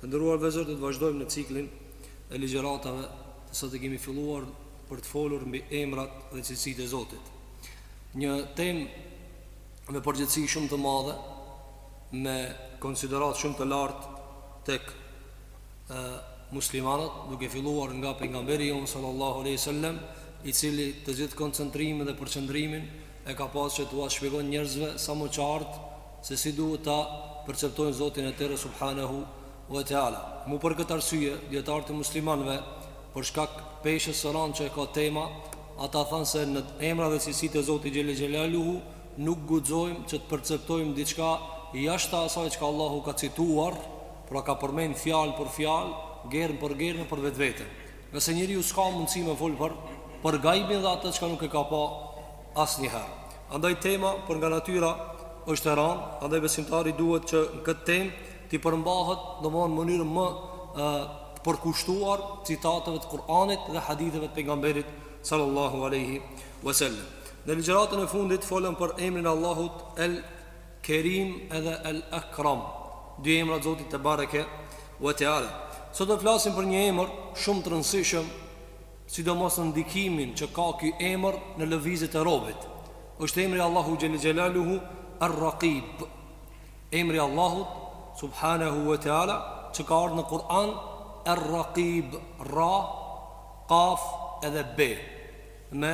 Të nderuar vëllezër do të vazhdojmë në ciklin e ligjëratave të saj që kemi filluar për të folur mbi emrat dhe cilësitë e Zotit. Një temë me përgjegjësi shumë të madhe, me konsideratë shumë të lartë tek ë muslimanët, duke filluar nga pejgamberi jonë sallallahu alaihi wasallam, i cili të gjithë koncentrimin dhe përqendrimin e ka pas që t'ua shpjegon njerëzve sa më qartë se si duhet ta perceptojnë Zotin e tyre subhanehu ve teala. Mu për këtë arsye, dietarët e muslimanëve për shkak peshës së rëndë që e ka tema, ata thanë se në emra dhe cilësitë e Zotit xhel xelaluhu nuk guxojmë që të perceptojmë diçka jashtë asaj çka Allahu ka cituar, pra ka përmend fjalë për fjalë, germë për germë për vetvete. Nëse njeriu s'ka mundësi me fol për për gajbin dhe atë çka nuk e ka pa asnjëherë. Andaj tema për nga natyra është e randë, andaj besimtari duhet që në këtë temë t'i përmbahet në mënyrë më e, të përkushtuar citateve të Kur'anit dhe haditheve të pejgamberit sallallahu alaihi wasallam. Në ligjëratën e fundit folëm për emrin e Allahut El Kerim edhe El Akram, dy emra të Zotit tebareke ve teala. Sot do të flasim për një emër shumë të rëndësishëm sidomos në ndikimin që ka ky emër në lëvizjet e robit. Është emri i Allahut xhel xelaluhu Ar-Raqib. Emri i Allahut subhanahu wa taala që ka ardh në Kur'an Ar-Raqib, Ra, Qaf edhe Be me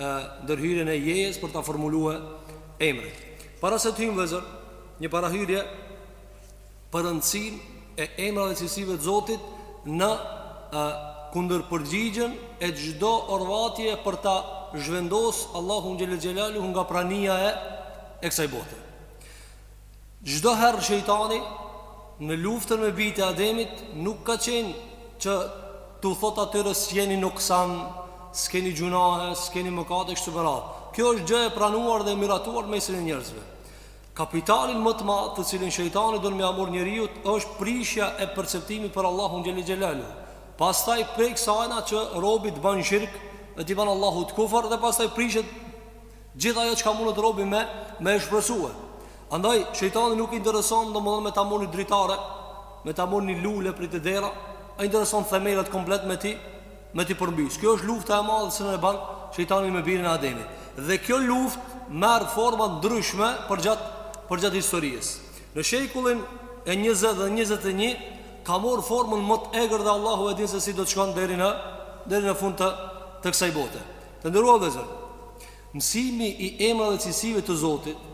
ndërhyrjen e jejes për ta formuluar emrin. Para se të hyjmë vëzër, një parahyrje për rëndësinë e emrave dhe cilësive të Zotit në kundërpërgjigjen e çdo orvatje për ta zhvendos Allahun xhel xhelalu nga prania e e kësaj bote. Çdo herë shejtani në luftën me bijtë e Ademit nuk ka qenë që t'u thotë atyre s'jeni nuksan, s'keni gjunahe, s'keni mëkate kështu me radhë. Kjo është gjë e pranuar dhe e miratuar në mesin e njerëzve. Kapitalin më të madh të cilin shejtani don me ja marr njeriut është prishja e perceptimit për Allahun xhelle xhelalu. Pastaj prej kësaj ana që robi të ban shirk e t'i ban Allahut kufër dhe pastaj prishet gjithë ajo çka mundet robi me me shpresue. Andaj shejtani nuk i intereson domethënë me ta marr një dritare, me ta marr një lule prej te dera, a i intereson themelet komplet me t'i me t'i përmbys. Kjo është lufta e madhe që e ban shejtani me birin e Ademit. Dhe kjo luftë merr forma të ndryshme përgjatë përgjatë historisë. Në shekullin e 20 dhe 21 ka marr formën më të egër dhe Allahu e din se si do të shkon deri në deri në fund të të kësaj bote. Të nderuar vëllezër, mësimi i emrave dhe cilësive të Zotit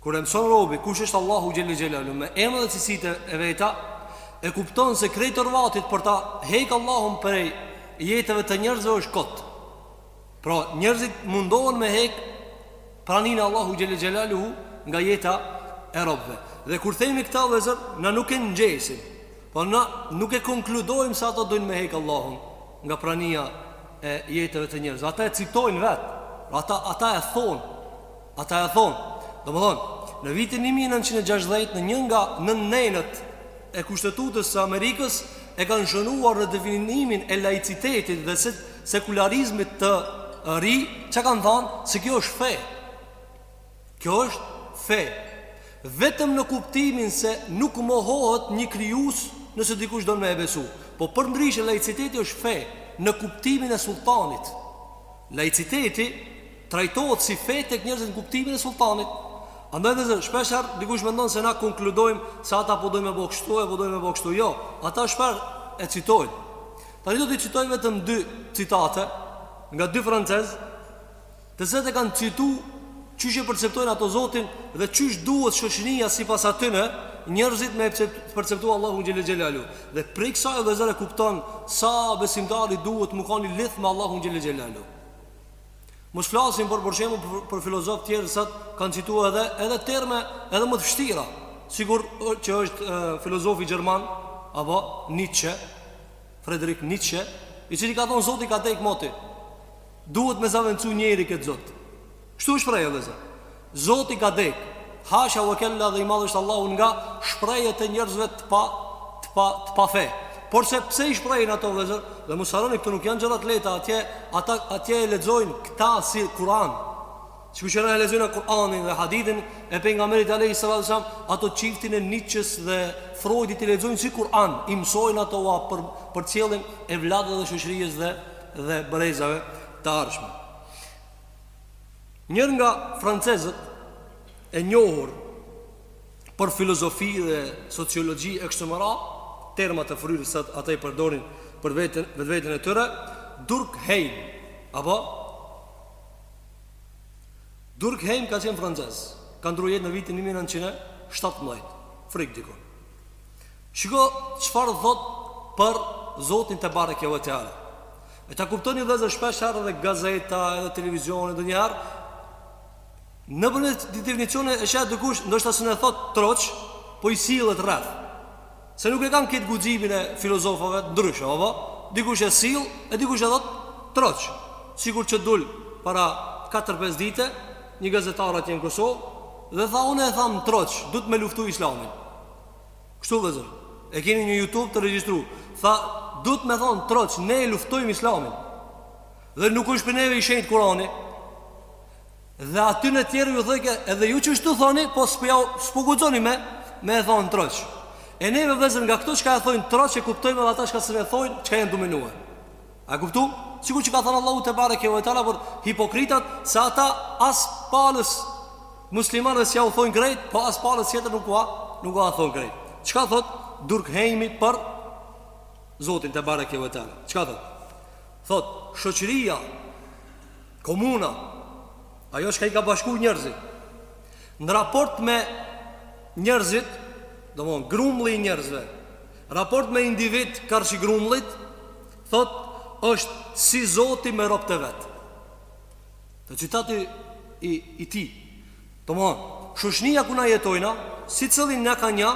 Kur e mëson robi kush është Allahu xhelle xhelaluhu me emrat dhe cilësitë e veta, e kupton se krejt orvatjet për ta hek Allahun prej jetëve të njerëzve është kot. Pra njerëzit mundohen me hek praninë e Allahut xhelle xhelaluhu nga jeta e robëve. Dhe kur themi këta vëllezër, na nuk e ngjesim, po na nuk e konkludojmë se ato dojn me hek Allahun nga prania e jetëve të njerëzve. Ata e citojnë vet, ata ata e thonë Ata e thonë, domethënë, në vitin një mijë e nëntëqind e gjashtëdhjetë në një nga nënnenët e Kushtetutës së Amerikës e kanë shënuar në definimin e laicitetit dhe sekularizmit të ri, çka kanë thanë se kjo është fe. Kjo është fe. Vetëm në kuptimin se nuk mohohet një krijues nëse dikush don me e besu. Po përndryshe laiciteti është fe në kuptimin e sulltanit. Laiciteti trajtohet si fe tek njerëzit në kuptimin e sulltanit. Andaj vëllezër, shpesh herë dikush mendon se na konkludojmë se ata po dojnë me bo kështu e po dojnë me bo kështu. Jo, ata vet e citojnë. Tani do të citoj vetëm dy citate nga dy francezë, të cilët e kanë citu qysh e perceptojnë ato Zotin dhe qysh duhet shoqnia sipas atyne njerëzit me perceptu Allahun xhelle xhelaluhu. Dhe prej kësaj vëllezër e kupton sa besimtari duhet me kan i lidht me Allahun xhelle xhelaluhu. Mos flasim po për shembull për, për filozofë tjerë çka kanë citu edhe edhe terme edhe më të vështira, sikur që është e, filozofi gjerman apo Nietzsche, Friedrich Nietzsche, i cili ka thonë Zoti ka dek moti. Duhet me zavendsu njeri këtë Zot. Kështu është prej edhe Zot. Zoti ka dek. Hasha wa kella dhe i madh është Allahu nga shprehjet e njerëzve të pa të pa të pa fe. Porse pse i shprehin ato vëllezër? Dhe mos harroni këto nuk janë gjëra të lehta atje, ata atje e lexojnë këta si Kur'an. Sikur që na e lexojmë Kur'anin dhe hadithin e pejgamberit alayhis salatu was salam, ato çiftin e Nietzsche-s dhe Freudit i lexojnë si Kur'an, i mësojnë ato ua për përcjellin evladëve dhe shoqërisë dhe dhe brezave të ardhshëm. Njëri nga francezët e njohur për filozofi dhe sociologji e kështu me ra, terma të fryrë se ata i përdorin për veten, vetveten e tyre, Durkheim, apo? Durkheim ka qenë francez, ka ndru jetë në vitin 1917, frik dikur. Shiko çfarë thot për Zotin tebareke ve teala. E ta kuptoni vëllezër shpesh herë edhe gazeta, edhe televizionet ndonjëherë nëpër definicione e qet dikush ndoshta s'un e thot troç, po i sillet rreth. Se nuk e kanë këtë guximin e filozofëve të ndryshëm, apo dikush e sill e dikush e thot troç. Sikur që dul para 4-5 dite një gazetar atje në Kosovë Dhe tha unë e tham troç Duhet me luftu islamin Kështu vllezër E keni në Youtube të regjistru Tha duhet me thanë troç Ne e luftojmë islamin Dhe nuk është për neve i shenjtë kurani Dhe atyne tjerëve ju thojke Edhe ju qështu thoni Po s'po guxoni me Me e thanë troç E neve vllezër nga këto çka e thojnë troç E kuptojmë edhe ata çka s'e thojnë Çka janë tu menuar A u kuptu? Sikur që ka thënë Allahu tebareke ue teala për hipokritat se ata as palës muslimanëve s'jau thonë krejt, po as palës tjetër nuk ua, nuk ua thonë krejt. Çka thot Durkhejmi për Zotin tebareke ue teala? Çka thot? Thot, shoqëria, komuna, ajo çka i ka bashku njerëzit, në raport me njerëzit, domethon, grumbulli i njerëzve, Raport me individ karshi grumbullit thot është si zoti me robt e vet. Te citati i i tij. Domthon, shoqnia ku na jetojna, secilli nja ka nja,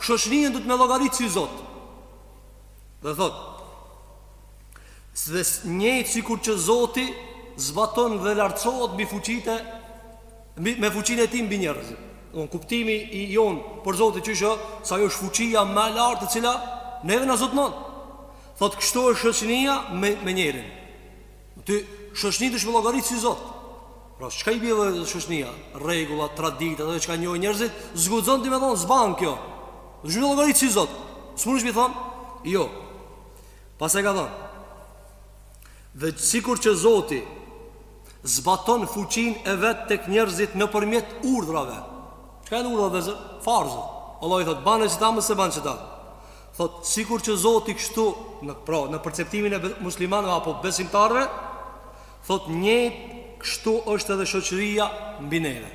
shoqninë duhet me llogarit si zot. Dhe thot, dhe njëjtë sikur që zoti zbaton dhe lartësohet mbi fuqitë mbi me fuqinë e tij mbi njerëzit. Domthon kuptimi i jon për Zotin që është se ajo është fuqia më e lartë e cila neve na zotnon. Thot kështu është shoqnia me me njerin. Ti shoqninë duhesh me llogarit si Zot. Pra çka i bie dhe shoqnia, rregulla, tradita, ato çka njohin njerëzit, s'guxon ti me thon s'ban kjo. Duhesh me llogarit si Zot. S'mun me thon jo. Pas e ka thon. Dhe sikur që Zoti zbaton fuqinë e vet tek njerëzit nëpërmjet urdhrave. Çka janë urdhrat vllezër? Farze. Allahu thotë, bane qëta, mos e ban qëta. Thotë, sikur që Zoti kështu, në, pra, në perceptimin e muslimanëve apo besimtarve, thotë, njëjtë kështu është edhe shoqëria mbi neve.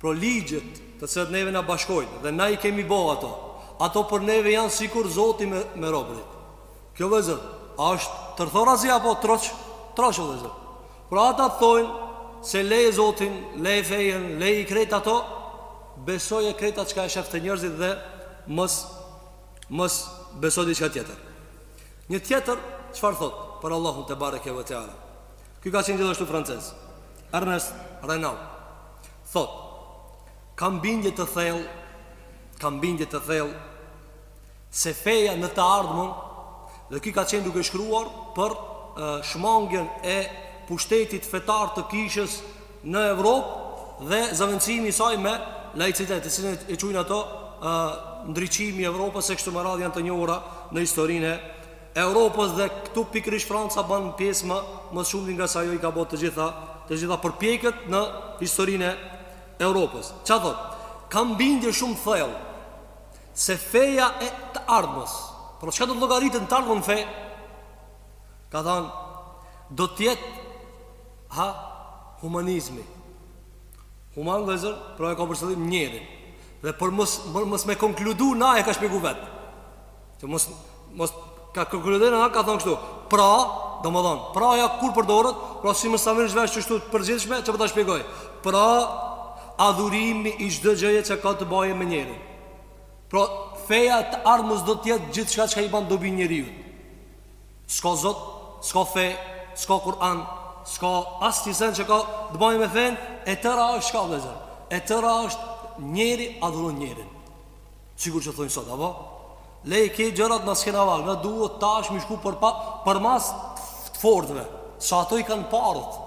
Pra ligjet të cilat neve na bashkojnë dhe na i kemi bo ato, ato për neve janë sikur Zoti me, me robërit. Kjo vllezër, a është tërthorazi apo troç? Troç o vllezër. Pra ata të thojnë se leje Zotin, leje fejën, leje i krejt ato, besoje krejt atë çka e shef te njerëzit dhe mos, mos beso diçka tjetër. Një tjetër, çfarë thot, për Allahun tebareke ue teala. Ky ka qenë gjithashtu francez, Ernest Renan. Thot, kam bindje të thell, kam bindje të thell, se feja në të ardhmen dhe ky ka qenë duke shkruar për shmangien e pushtetit fetar të kishës në Evropë dhe zëvendësimi i saj me laicitet, të cilin e quajnë ato ndriçimi i Evropës e kështu me radhë janë të njohura në historinë e Evropës dhe këtu pikërisht Franca bën pjesë më më shumë nga sa ajo i ka bërë të gjitha të gjitha përpjekjet në historinë e Evropës. Çfarë thotë? Kam bindje shumë thellë Se feja e të ardhmes Por çka do të llogaritet në të ardhmen fe Ka than Do të jetë Ha Humanizmi Human vëllezër Pra e ka për qëllim njerin Dhe për mos, për mos me konkludu Na e ka shpjegu vetë Që mos Mos me konkludu na ka thonë kështu. Pra, domethënë, praja kur përdoret, pra si mos ta marrsh vesh kështu të përgjithshme, qe po ta shpjegoj? Pra, adhurimi i çdo gjëje që ka të bëjë me njerin. Pra, feja e të ardhmës do të jetë gjithçka që i bën dobi njeriut. S'ka Zot, s'ka fe, s'ka Kur'an, s'ka asnjë send që ka të bëjë me fenë, e tëra është çka vëllazër? E tëra është njeri adhuron njerin. Sikur që thonë sot, apo? Lei kto gjërat na s'kena vakt, na duhet tash me shku për, pa, përmas të fortëve, se ato i kanë paret.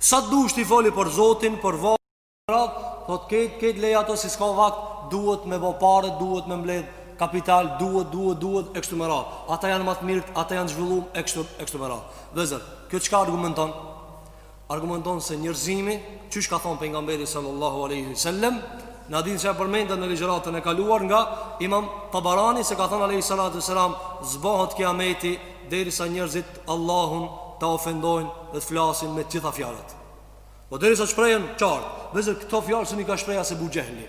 Sa të dush ti fol për zotin, për varret, thotë ket, ket leji ato se s'ka vakt, duhet me bo paret, duhet me mbledhë, kapital duhet duhet duhet e kështu me radhë. Ata janë më të mirë, ata janë zhvilluar e kështu e kështu me radhë. Vëllezër, kjo çka argumenton? Argumenton se njerëzimi, qysh ka thon pejgamberi sallallahu alaihi wasallam, në hadithin që e përmendëm në ligjëratën e kaluar nga Imam Tabarani se ka thënë alaihi salatu selam, s'bohet kiameti derisa njerëzit Allahun ta ofendojnë dhe të flasin me të gjitha fjalët. Po derisa shprehen qartë, vëllezër këto fjalë nuk i ka shprehë as Ebu Xhehli.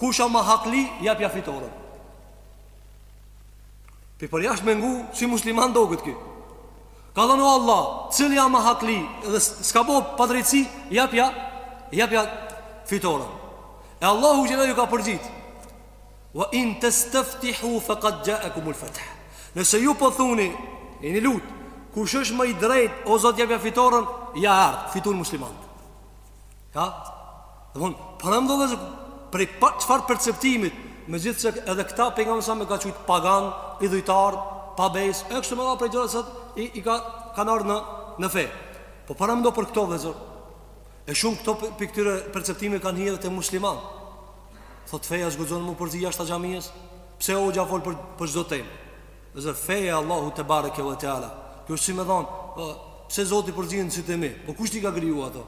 Kush a ma hakli jepja fitoren Pi përjashta me ngu si musliman doket ky Ka thënë o Allah Cili a ma hakli Dhe s'ka bo padrejtësi Jepja Jepja fitoren E Allahu xhel iu ka përgjigj Wa in testeftihu Fe kad xhaekumul fet'h Nëse ju po thuni Jeni lut Kush është më i drejt O zot jepja fitoren Ja erdh Fitun musliman A, domethënë, paramendo vëllezër prej pa, çfarë perceptimit, megjithëse edhe këta pejgamberi i ka qujtë pagan, idhujtar, pabes, e kështu me radhë prej gjërave që i, i ka, kanë ardhë në, në fe. Po paramendo për këto vëllezër, e shumë këto pi, pi këtyre perceptimeve kanë hi edhe te musliman. Thot feja s'guxon mu përzi jashtë xhamisë, pse hoxha fol për, për çdo temë. Vllezër feja Allahut te bareke ve teala. Kjo është si me thon, po pse Zoti përzihet sytë mi? Po kush t'i ka kriju ato?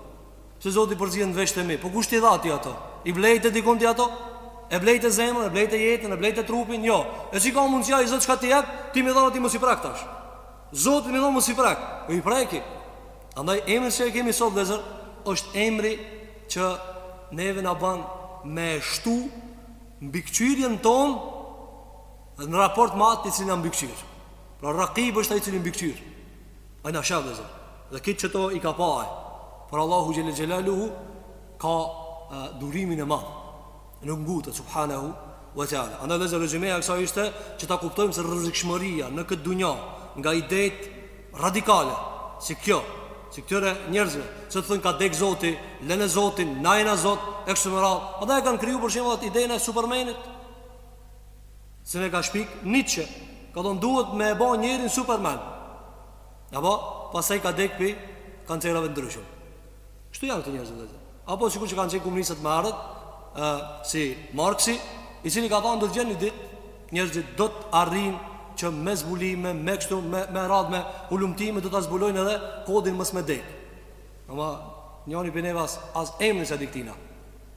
Pse Zoti përzihet veshtë mi? Po kush t'i dha ti ato? I blejte dikun ti ato? E blejte zemrën, e blejte jetën, e blejte trupin? Jo. E si ka mundësi ai Zot çka t'i jep ti, me t'thon ti mos i prek tash. Zoti më thon mos i prek. Po i preki. Andaj emri që e kemi sot vllezër është emri që neve na ban me shtu mbikëqyrjen tonë Dhe në raport me atë i cili na mbikëqyr. Pra Raqib është ai i cili mbikëqyr. Ai na shef vllezër. Dhe këtë çeto i ka pa ai. Por Allahu xhele xhelaluhu ka e, durimin e madh. Nuk ngutet subhanahu wa taala. Andaj vllezër rezumja e kësaj ishte që ta kuptojmë se rrezikshmëria në këtë dunjë nga idetë radikale si kjo, si këtyre njerëzve, që thonë ka dek Zoti, lene Zotin, na jena Zot, e kështu me radh. Ata e kanë kriju për shembull atë idenë e Supermanit. Se e ka shpik Nietzsche, ka thon duhet me e bo njerin Superman. Apo pastaj ka dek pi kancerave ndryshme. Kështu janë këto njerëz vëllezër. Apo sikur që kanë qenë komunistët më herët, ë si Marksi, i cili ka thënë do të vjen një ditë njerëzit do të arrijnë që me zbulime, me kështu, me, me radhë me hulumtime do ta zbulojnë edhe kodin mos me dek. Ama njëri prej neve as as emrin s'e diktina.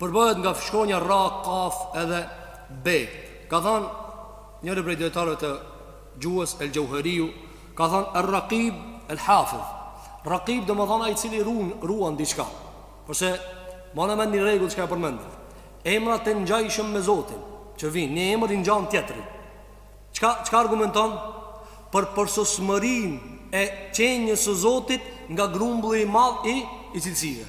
Përbëhet nga shkronja ra, kaf edhe be. Ka thënë njëri prej dietarëve të gjuhës El Xheuheriu, ka thënë El Raqib El Hafiz. Raqib domethanë ai i cili ruan, ruan diçka. Porse mani mend një rregull që e kam përmendur. Emra të ngjashëm me Zotin, që vin një emër i ngjan tjetrit. Çka çka argumenton për përsosmërinë e qenjës së Zotit nga grumbulli i madh i i cilësive.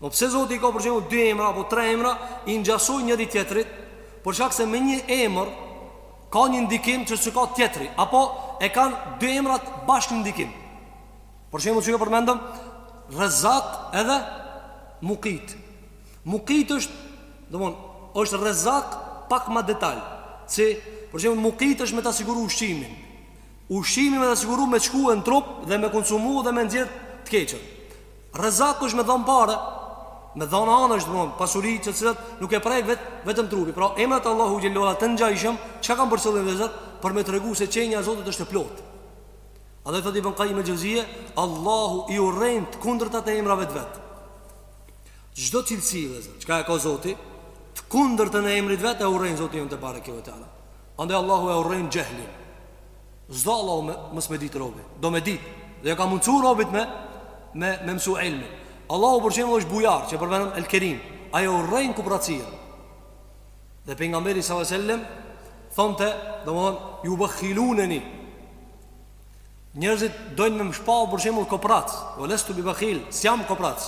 Po pse Zoti i ka për shembull dy emra apo tre emra, i ngjasojnë njëri tjetrit, për shkak se me një emër ka një ndikim që s'e ka tjetri, apo e kanë dy emrat bashkë një ndikim. Për shembull, çka përmendëm, Rezak edhe Mukit. Mukit është, domthon, është Rezak pak ma detaj. Si, për shembull, Mukit është me ta siguru ushqimin. Ushqimin me ta siguru me shku në trup dhe me konsumu dhe me nxjerr të keqën. Rezak është me dhon pare, domethanë është dhon pasuri të cilat nuk e prek vet, vetëm trupi. Pra emrat Allahut xhelala të ngjajshëm, çka kanë për qëllim vllezër për me tregu se qenja e Zotit është e plotë. Andaj thot Ibn Qayyim al-Jawziyye, Allahu i urren të kundërtat e emrave të vet. Çdo cilësi vllezër, çka e ka Zoti, të kundërtën e emrit vet e urren Zoti jon te bareke ve teala. Andaj Allahu e urren xhehlin S'do Allahu me, mos me ditë robit Do me ditë Dhe ka mundësu robit me Me, me mësu ilmin Allahu për shembull është bujar Që përmendëm El Kerim Ai e urren kopracinë Dhe pejgamberi s.a.s. Thonte Domethonë Ju bakhiluneni Njerëzit dojnë me më shpall për shembull koprac Ua lestu bi bakhil, s'jam koprac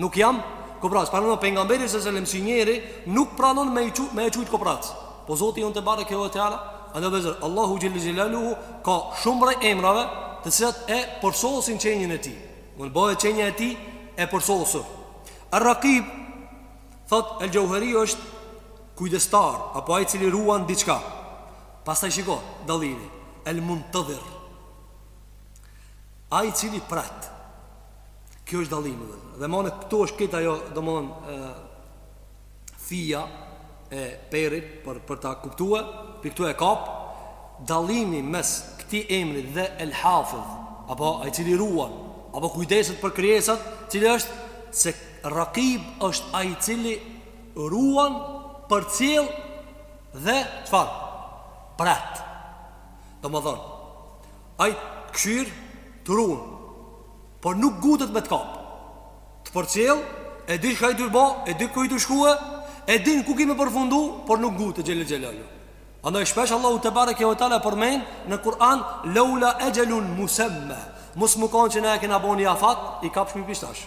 Nuk jam koprac Po pejgamberi se selim si njeri Nuk pranon me, qu, me e qujt koprac Po Zoti jonë tebareke ue teala A në vezër, Allahu xhel-le xhelaluhu Ka shumë prej emrave Të cilat e përsosin qenien e tij Me u bo qenia e tij e përsosur Arrakib Thot, el Xheuheri është kujdestar Apo ai i cili ruan diçka Pastaj shiko dallimin, El Muntadhir, Ai i cili pret. Ky është dallimi. Domethonë këtu është kjo ajo, domthonë fija e perit për për ta kuptue, pikërisht këtu e kap dallimi mes këtij emri dhe El Hafiz, apo ai i cili ruan, apo kujdeset për krijesat, cili është se Rakib është ai i cili ruan përcjell Dhe, çfarë? Pret. Domethonë, ai të kqyr, të run, por nuk ngutet me të kapë. Të përcjell, e di çka je tu bo, e di ku je tu shkue, e din ku ki me përfundu, por nuk ngutet xhel-le xhelaluhu. Andaj shpesh Allahu tebareke ue teala përmen në Kur'an, leula exhelun musemma, mos me konë që na e kena bo një afat, i kapshmi pishtash.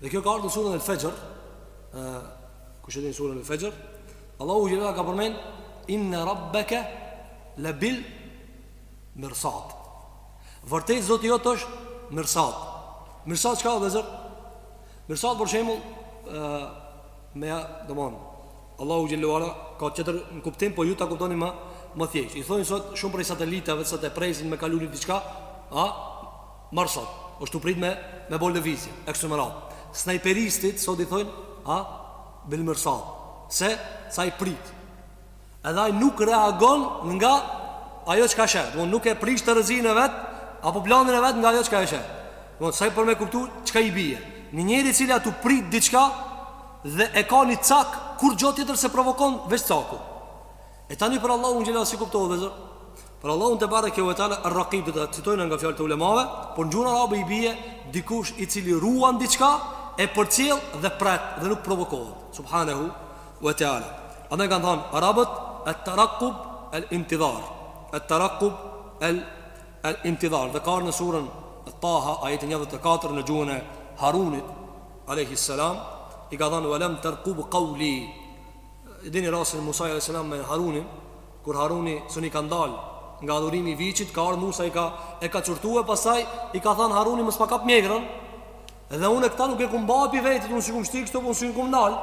Dhe kjo ka ardhë në surën Al-Fajr, ë kush e din surën Al-Fajr? Allahu xhel-le ka përmend inna rabbaka labil mirsad. Vërtet Zoti jot është mirsad. Mirsad çka do të thotë? Mirsad për shembull ë me ja, domon Allahu xhel-le ue ala ka tjetër kuptim, po ju ta kuptoni më më thjesht. I thonë sot shumë prej satelitave se ata presin me kalu ni diçka, a mërsat, është tu prit me, me bo lëvizje, e kështu me radhë. Snajperistit, sot i thojnë, a, bil mërsat, se, sa i prit. Edhe ai nuk reagon nga ajo çka sheh, dhe nuk e prish terezinë e vet, apo planin e vet nga ajo çka e sheh. Dhe sa për me kuptu, çka i bije. Një njeri i cili a tu prit diçka, dhe e ka një cak, kurgjo tjetër s'e provokon veç caku. E tani për Allahun xhel-le si kuptohet dhe zërë, Për Allahun tebareke ve teala Ar-Raqib do ta citojna nga fjalët e ulemave, por në gjuhën arabe i bie dikush i cili ruan diçka, e përcjell dhe pret dhe nuk provokohet. Subhanehu ve teala. Andaj kanë thënë arabët at-taraqqub al-intizar. At-taraqqub al-intizar. Dhe ka ardh në surën Taha ajetin 94 në gjuhën e Harunit alayhi salam i ka thënë walam tarqub qawli. E dini rastin Musa alayhi salam me Harunin Kur Haruni s'un i ka ndal nga adhurimi i viçit, ka ardh Musa i ka e ka qortu e pastaj i ka thënë Haruni mos ma kap mjekrën. Dhe unë këta nuk e kum ba pi vetit, unë s'i kum shti kështu, po unë s'i kum ndal.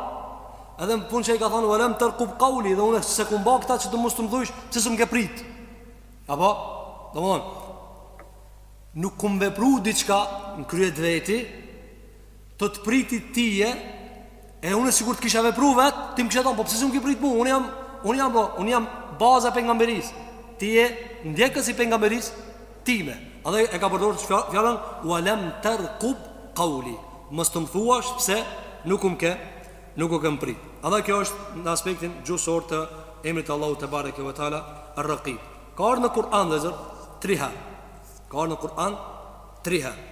Edhe në fund çka i ka thënë Uelem terkub kauli dhe unë s'e kum ba këta që të mos të m'thush, pse s'm ke prit. Apo, domthon, nuk kum vepru diçka në krye të veti, Të të priti tije E unë sikur të kisha vepru vet Ti më kishe thonë Po pse s'um ki prit mu Unë jam Unë jam po Unë jam baza e pejgamberisë Ti je ndjekës i pejgamberisë time Andaj e ka përdor fjalën Ualem terkub kauli Mos të më thuash pse Nuk më ke Nuk më ke më prit Andaj kjo është në aspektin gjuhësor të Emrit Allahut tebareke ve teala Rakib Ka ardh në Kur'an vëllezër tri herë Ka ardh në Kur'an tri herë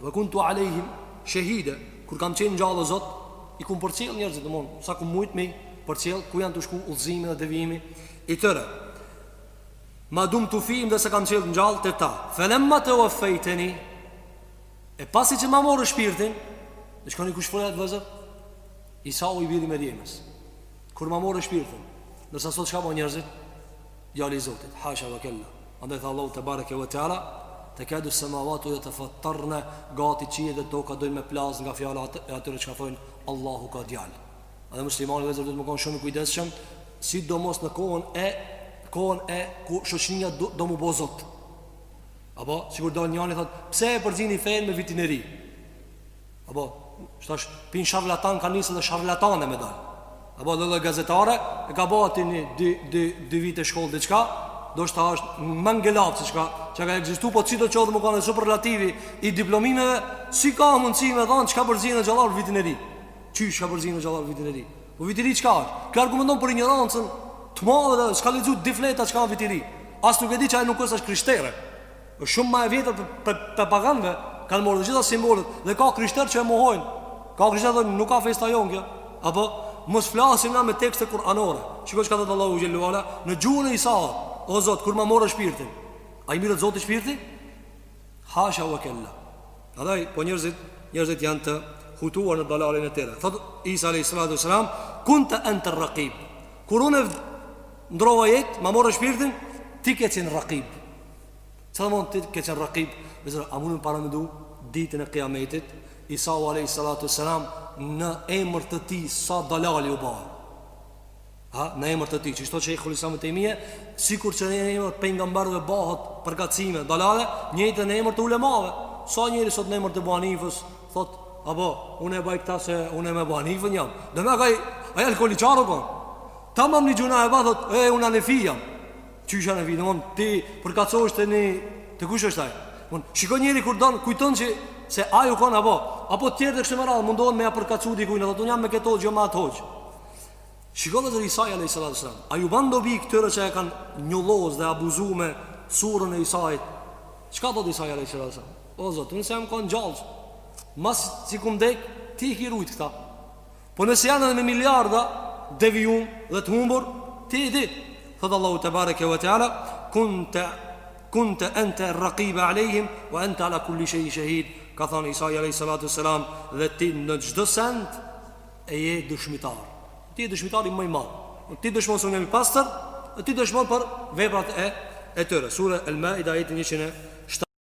Wa kuntu alejhim shahida kur kam qenë gjallë o Zot i kum përcjell njerëzit domon sa kum mujt me përcjell ku janë tu shku udhëzimi dhe devijimi i tyre ma dumtu fihim derisa kam qenë gjallë te ta felemma teuafejteni e pasi që ma more shpirtin shikoni kush shprehet vëllezër Isau i biri Merjemes kur ma more shpirtin ndërsa sot çka thon njerëzit Djali i Zotit, hasha wa kella Andaj tha Allahu tebareke ve teala Tekadus semavatu jetefatarne Gati qiejt dhe toka dojnë me plas Nga fjala e atyre çka thojnë Allahu ka djal Edhe muslimani vëllezër duhet me konë shumë i kujdesshëm Sidomos në kohën e Kohën e ku shoqnia do, do m'u bo zot Apo, sikur dal njani thot Pse e përzini fenë me vitin e ri Apo, shtë është pin sharlatan kanë nis dhe sharlatane me dalë Apo dhe do gazetare E ka bo ati një dy, dy, dy vite shkollë diçka Ndoshta është ma ngelapsi çka ka ekzistu po sido qoftë me kone superlativi I diplomimeve Si ka mundësi me thanë çka përzinë hoxhallarët vitin e ri Qysh çka përzinë hoxhallarët vitin e ri Po viti i ri çka është Kjo argumenton për injorancën Të madhe dhe s'ka lexu dy fleta çka viti i ri As nuk e di që ajo nuk është as krishtere Është shumë më e vjetër prej paganëve, kanë marrë të gjitha simbolet dhe ka krishterë që e mohojnë. Ka krishterë që nuk â festa jonë kjo. Apo mos flasim na me tekste kuranore. Shiko çka thotë Allahu xhele ve ala në gjuhën e Isa. O Zot, kur ma more shpirtin. A i mirret Zotit shpirti? Hasha wa kella. Prandaj po njerëzit, njerëzit janë të hutuar në dalalin e tyre. Thot Isa alayhi salatu wasalam, "Kunta anta ar-raqib." Kur unë ndrova jetë, ma more shpirtin, ti ke qenë raqib. Sa mund ti ke qenë rakib, vllezër, a mundeni paramendu ditën e kiametit, Isau alejhi salatu selam në emër të tij sa dalal u bë. Ha, në emër të tij, që ishte që i khulisa më të imie, sikur që në emër t'pejgamberëve bahet përkacime, dalale, njëjtë në emër të ulemave. Sa njeri sot në emër të Ebu Hanifes, thot, apo, unë e baj këta se unë me Ebu Hanifen jam. Dhe me kaj, aja lë koliqarë, po. Tamam një gjynah e ban, thot, e, unë hanefi jam. Qysh hanefi, unë ti përkacohesh të një Të kush është ai? Unë shiko njeri kur donë kujton që Se ai u konë apo Apo tjerë dhe kështu me radhë mundohen me ja përkacu dikujt Dhe unë jam me këto xhemat hoxhë Shiko vllezër Isai a.s. A ju ban dobi këtyre që e kanë njollos dhe abuzu me surën e Isait Çka thotë Isai a.s. O Zot, unë sa jam konë gjallë Mas që kom dek, ti i ki rujtë këta Po nëse janë edhe me miliarda të devijum dhe të humbur, ti i di. Thot Allahu te bareke ve teala, kunte kunte ente raqiba alejhim wa anta ala kulli shay'in shahid. Ka thënë Isa alayhi salatu selam dhe ti në çdo send e je dëshmitar. Ti je dëshmitari më i madh. Ti dëshmon se unë jam i pastër, ti dëshmon për veprat e e tyre. Sura El-Maida ajeti 107.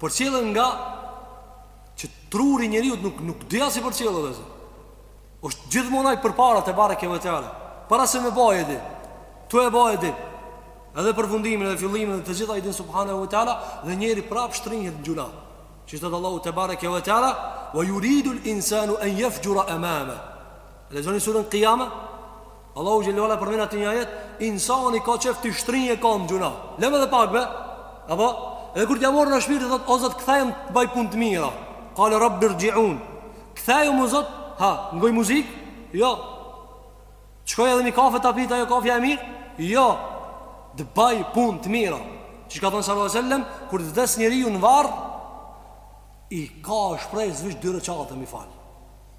Përcjellen ngaqë truri i njeriut nuk nuk di as t'i përcjellë edhe zë. Është gjithmonë ai përpara te bareke ve teala. Para se me ba e di. Tu e ba e di. Edhe përfundimin dhe fillimin dhe të gjitha i din subhanahu ve teala dhe njeriu prap shtrihet në gjynah. Që thot Allahu te bareke ve teala, "Wa yuridu al-insanu an yafjura amama." Lexoni surën Qiyama. Allahu xhele ve ala përmend aty një ajet, insani ka qef t'i shtrijë kamt n'gjynah. Lëmë edhe pak be. Apo, edhe kur t'ja morrën shpirtin thot o Zot kthejm të bëj punë të mira. Qal rabbirji'un. Kthejm o Zot, ha, ngoj muzik? Jo. T'shkoj edhe një kafe ta pi te ajo kafja e mirë? Jo. Të bëj punë të mira. Që ka thënë sallallahu alajhi wasallam, kur të vdes njeriu në varr, i ka shpresë veç dy reqate m'i fal.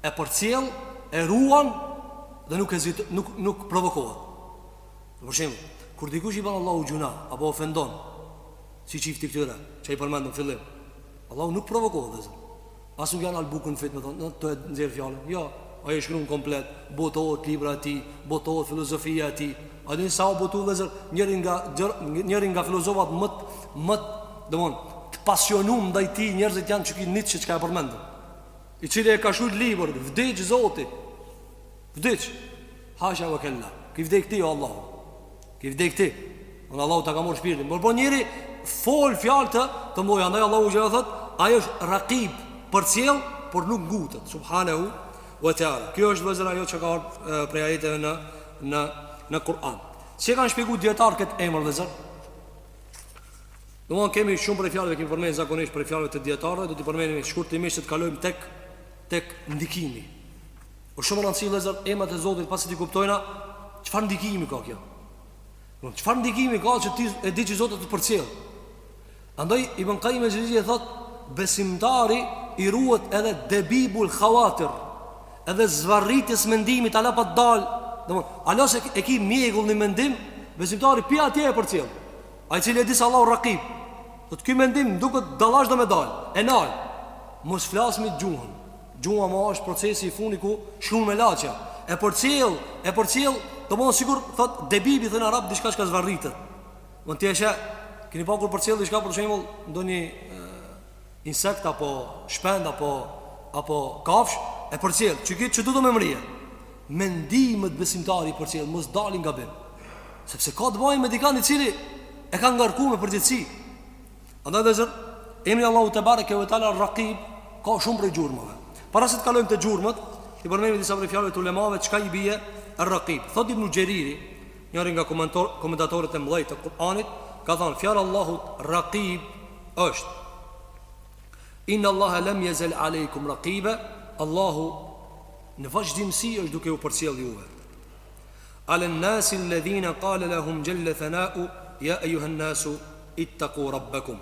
e përcjell, e ruan dhe nuk eziton, nuk nuk provokohet. Për shembull, kur dikush i bën Allahut gjuna apo ofendon, si çifti këtyre që i përmendëm fillim, Allahu nuk provokohet vllezër. As nuk ja nal bukën n'fyt me thonë, të e nxjerr fjalën. Jo, ai e shkrun komplet, botohet libra e tij, botohet filozofia e tij. A din sa o botu vllezër, njëri nga, njëri nga filozofat më të, më të, domethënë, të pasionum ndaj tij njerëzit janë që ki një që që ka e përmendën. I cili e ka shkrujt librin Vdiq Zoti Vdiq Hasha ve kella Ki vdek ti jo Allahu Ki vdek ti Allahu ta ka mor shpirtin Por po njeri fol fjalë të Të mdhoja ndaj Allahut xhele thot Ai është rakib përcjell Por nuk ngutet Subhanehu ve teala Kjo është vllezër ajo që ka ardh Prej ajeteve në Në, në Kur'an Që e kanë shpjegu dijetarët këtë emër vllezër Domethënë kemi shumë prej fjalëve që kemi përmendur zakonisht prej fjalëve të dijetarëve, do t'i përmendim shkurtimisht se të kalojmë tek tek ndikimi. Është shumë rëndësishme vëllazër emrat e Zotit pasi t'i kuptojna çfarë ndikimi ka kjo. Domethënë çfarë ndikimi ka që ti e di që Zoti të përcjell. Andaj Ibn Qayyim al-Xhevzije thot besimtari i ruhet edhe debibul khawatir, edhe zvarritjes mendimit ala pa dal. Domethënë, ala sa e ki mjegull në mendim, besimtari pi atje e përcjell. Ai i cili e di se Allahu Rakib, thot ky mendim duket dallash do me dal. E nal. Mos flas me gjuhën. Gjuha ma është procesi i fundit ku shkruan melaqja. E përcjell, e përcjell, domethënë sikur thot debib i thon arab diçka që zvarritet. Mund të jesh, keni pa kur përcjell diçka për shembull ndonjë insekt apo shpend apo apo kafsh e përcjell çikit që do me mrri e mendimet besimtari i përcjell mos dalin gabim sepse ka të bëjë me dikan i cili e ka ngarkuar me përgjegjësi andaj vllezër emri Allahu tebareke ve teala raqib ka shumë prej gjurmëve para se të kalojmë te gjurmët t'i përmendim disa prej fjalëve të ulemave çka i bie raqib thot ibn xheriri Njëri nga komentatorët e mëdhenj të Kur'anit ka thënë, fjala e Allahut Raqib është Inna Allaha lam yazal alaykum raqiba, Allahu në vazhdimësi është duke ju përcjell juve. Ala nasi alladhina qala lahum jalla thana'u ya ayuha an-nasu ittaqu rabbakum.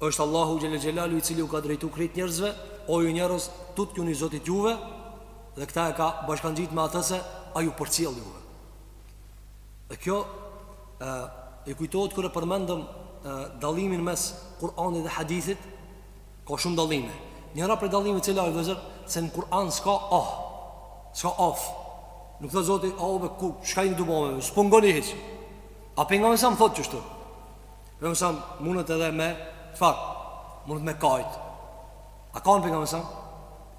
Është Allahu xhele xhelaluhu i cili u ka drejtu krejt njerëzve, o ju njerëz, tutjuni Zotit juve dhe këta e ka bashkangjit me atë se ai ju përcjell juve. Dhe kjo e, e kujtohet kur e përmendëm e, dallimin mes Kur'anit dhe hadithit Ka shumë dallime Njëra prej dallimeve cila është vllezër Se në Kur'an s'ka ah S'ka of Nuk thot Zoti ah o be ku Shka jeni tu ba be S'po ngoni hiç A Pejgamberi alejhi selam thot qështu Pejgamberi alejhi selam mundet edhe me çfarë Mundet me kajt A kan Pejgamberi alejhi selam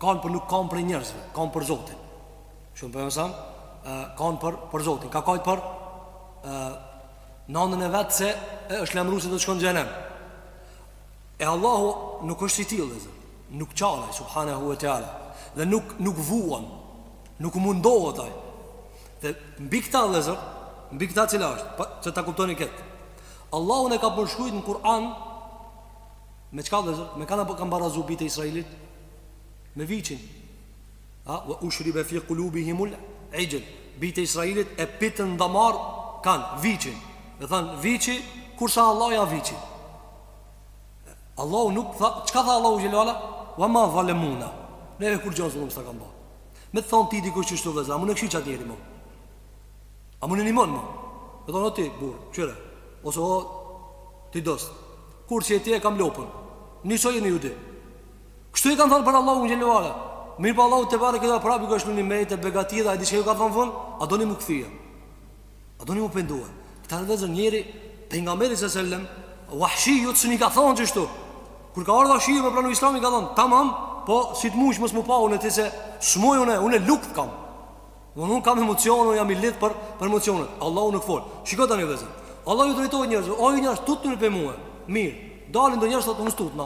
Kan por nuk kan prej njerëzve Kan për Zotin Shumë Pejgamberi alejhi selam kan për, për Zotin Ka kajtë për e, Nanën e vetë se e, është lajmru se do të shkon në xhehenem E Allahu nuk është i tillë vllezër Nuk qan ai, subhanahu wa teala Dhe nuk, nuk vuan Nuk mundohet ai Dhe mbi këta vllezër Mbi këta cila është pa, Që ta kuptoni këtë Allahu na ka përshkrujt në Kur'an Me çka vllezër Me ka e kanë barazu bijtë e Israilit Me viçin A wa ushriba fi qulubihim al-ijl. Bijtë e Israilit e pitën në damar kan viçin. E than viçi kurse Allahu ja viçi. Allahu nuk tha, çka tha Allahu xhele ve ala? Wa ma zalamuna. Neve kurgjo zullum s'na kanë bërë. Me të thonë ty dikush qështu vllezër, a mun e kshyr atë njeri më? A mun i nimon më? E thonë o ti, burrë, qëre, ose o ti dosë, kur që e ti e kam lopën, njësoj një judi, Kështu i kanë thënë për Allahun xhele ve ala. Mirëpo prapë Allahu tebareke wa teala prapë ka shlunë me të begati dhe ai diçka ju ka thënë von, a doni me u kthye? A doni me u pendue? Këta vllezër njeri pejgamberi sallallahu alajhi wasallam, Wahshiut çka i ka thënë çështu. Kur ka ardhur Wahshiu me pranu Islamin ka thënë, "Tamam, po sa të mush mos me të pa unë ty se s'muj unë, unë lukth kam." Unë unë kam emocione, jam i lidht për për emocione. Allahu nuk fol. Shiko tani vllezër. Allahu ju drejtohet njerëzve, o njerëz, tutni prej mua. Mirë. Dalin do njerëz thotë unë s'tutna.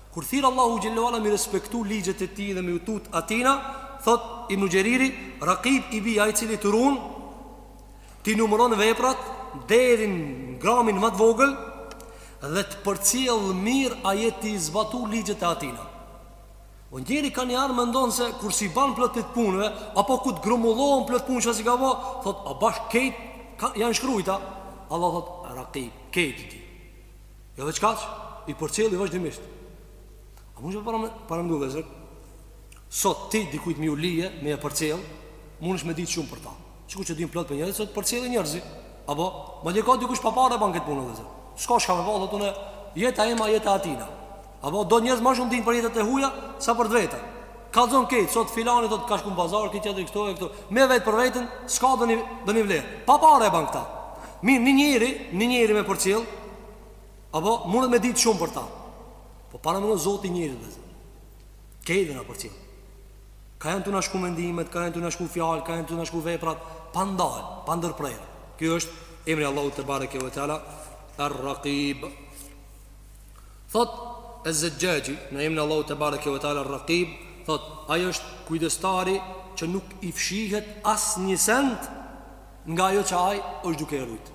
Kur thirr Allahu xhele ve ala me i respektu ligjet e tij dhe me ju tut atina, thot Ibn Xheriri, Raqib i bi ai i cili të run t'i numëron veprat deri në gramin më të vogël dhe të përcjell mirë a je tu i zbatu ligjet e atina. O njeri kaniherë mendon se kur si ban plot prej punëve, apo kur të grumullohen plot punë që si ka bo, thot, a bash kejt, ka, janë shkrujta. Allah thot, rakib, kejt i di. Jo veç kaq i përcjell vazhdimisht A mundesh me paramendu vllezër Sot ti dikujt mi u lije me e përcjell Mundesh me ditë shumë për ta Sikur që din plot prej njerëzit Sot përcjellin njerëzit Apo Madje ka dikush pa pare ban këtë punë vllezër S'ka shka me ba thotë unë Jeta ima jeta atina Apo do njerëz ma shumë din për jetët e huja Sa për t'veten Kallxon kejt, sot filani thot ka shku në pazar, kejt tjetri kështu e kështu. Me vet për veten s'ka doni doni vlerë. Pa pare e ban këta. Mirë, një njeri, një njeri me përcjell, apo mundet me ditë shumë për ta. Po paramendo Zoti njerëzve kejtve na përcjell Ka janë tu na shku mendimet, ka janë tu na shku fjalët, ka janë tu na shku veprat Pa ndalë, pa ndërpre Ky është emri Allahut te bareke ve teala Ar-Rakib Thotë Ez-Zexhaxhi, në emrin e Allahut te bareke ve teala Ar-Raqib, thotë, Ai është Kujdestari që nuk i fshihet asnjë send nga ajo që Ai është duke e rujt.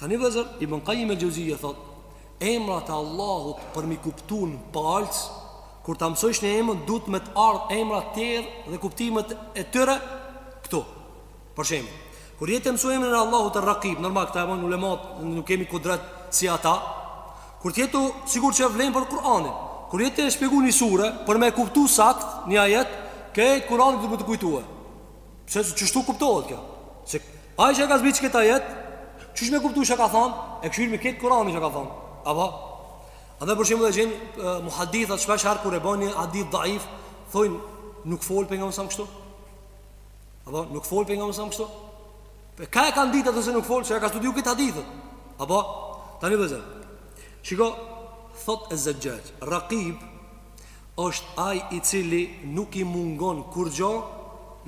Tani vllezër, Ibn Kajjim el-Xhevzije thot Emrat e Allahut për m'i kuptu në palc Kur ta mësojsh një emën, duhet me të ardhë emrat tjerë dhe kuptimet e tyre Këtu Për shembull, kur je tu mësu emrin e Allahut Ar-Rakib, normal këta e bojnë ulemat, nuk kemi kudret si ata, kur tjetu, sikur që vlen për Kur'anin, kur je tu e shpjegu një sure, për me kuptu sakt, një ajet, kejt Kur'ani duhet me t'u kujtue. Pse se qështu kuptohet kjo? Se Ai që e ka zbritë këtë ajet, qështë me kuptu çka ka thanë, e kqyr në kejt Kur'anin çka ka thanë. Apo? Edhe për shembull dhe gjenë muhadithat, shpesh harë kur e bojnë një hadith daif, thojnë, nuk fol Pejgamberi alejhi selam kështu? Apo nuk fol Pejgamberi alejhi selam kështu? Prej ka e kanë ditë ata se nuk fol, se i ka studiu kejt hadithet. Apo tani vllezër. Shiko, thot Ez-Zexhaxhi, rakib është ai i cili nuk i mungon kurgjo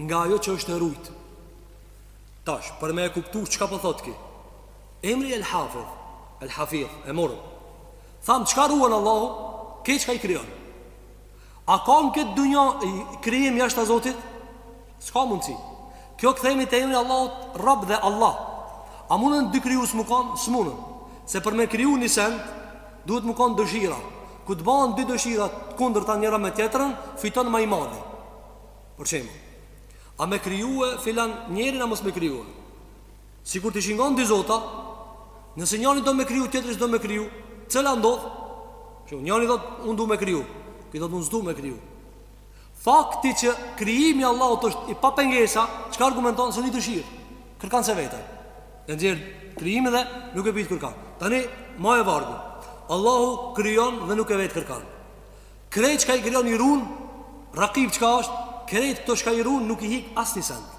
nga ajo që është e rujt. Tash, për me e kuptu, çka po thot ky? Emri El-Hafidh, El-Hafidh, e morëm. Thamë, çka run Allahu? Kejt çka i krijon? A ka në këtë dunja krijim jashtë Zotit? S'ka mundësi. Kjo kthemi te emri Allahut Rab dhe Allah. A mundën dy krijus me kanë? S'mundën. Se për me kriju një send, duhet me kanë dëshira. Kur të bahen dy dëshira të kundërta njëra me tjetrën, fiton ma i madhi. Për shembull. A me krijue filan njerin a mos me krijue? Sikur të ishin kanë dy zota, nëse njani do me kriju, tjetri s'do me kriju, cila ndodh? Njani thot, unë du me kriju, ky thot, unë s'du me kriju. Fakti që krijimi Allahut është i pa pengesa, çka argumenton se një dëshirë, kërkan s'e vet. E nxjerr krijimi dhe nuk e pytë kërkan. Tani, maje vargun, Allahu krijon dhe nuk e vet kërkan. Krejt çka i krijon i runë, rakib çka është, krejt këto çka i runë nuk i hik asnjë send.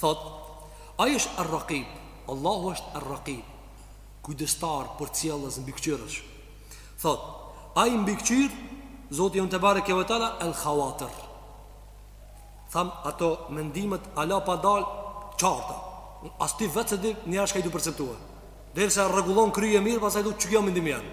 Thotë, Ai është Ar-Raqib, Allahu është Ar-Raqib, Kujdestar, Përcjellës, Mbikëqyrës. Thotë, Ai Mbikëqyrë, Zoti jonë Te Bareke ve Teala, El-Khawatir. Tham ato mendimet ala pa dal qarta. As ti vetë s'e di njëherë çka je tu perceptue. Derisa e rregullon kryet mirë, pastaj thotë çka mendim janë.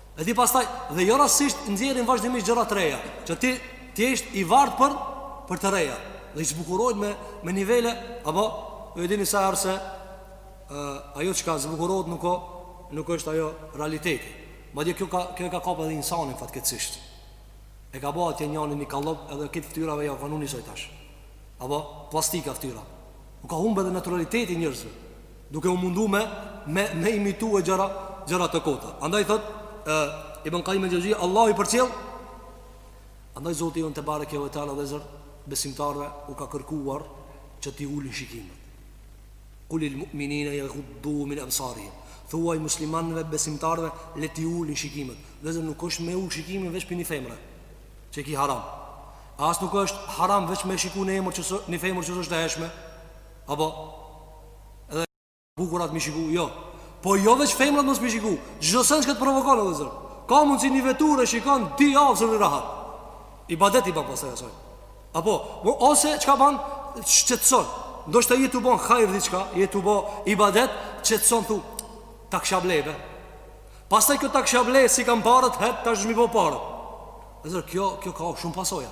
E ti pastaj dhe jo rastësisht nxjerrin vazhdimisht gjëra të reja, që ti t'jesh i vartë për për të reja. Dhe i zbukurojnë me me nivele apo ju e dini sa herë se uh, ajo çka zbukurohet nuk o nuk është ajo realiteti. Madje kjo ka kjo ka kapë edhe insanin fatkeqësisht. E ka ba atje njanin një kallëp edhe këtë fytyrave ja kanë ni soj tash. Apo plastika fytyra. U ka humbë edhe natyraliteti njerëzve. duke u mundu me me me imitu e gjëra gjëra të kota andaj thot e, ibn Qayyim al-Juzeyy Allahu i përcjell andaj Zoti jonë tebareke ve teala vllezër besimtarve u ka kërkuar që t'i ulin shikimet kul il mu'minina yaghuddu min absarihim thuaj muslimanëve besimtarve le t'i ulin shikimet vllezër nuk është me ul shikimin veç pi ni femre që e ki haram as nuk është haram veç me shiku ni femër që një femër që është e hijshme Apo Edhe bukurat me i shiku Jo Po jo veç femrat mos me i shiku Çdo send që të provokon vllezër Ka mundësi një veturë e shikon Dy javë s'rrin rahat Ibadet i ban pastaj asaj Apo mo, Ose çka ban Shqetson Ndoshta je tu ba hajr diçka Je tu ba ibadet Shqetson thu Ta kisha ble Pastaj këtë ta kisha ble S'i kam paret hec Tash me i bo paret Vllezër kjo, kjo ka shumë pasoja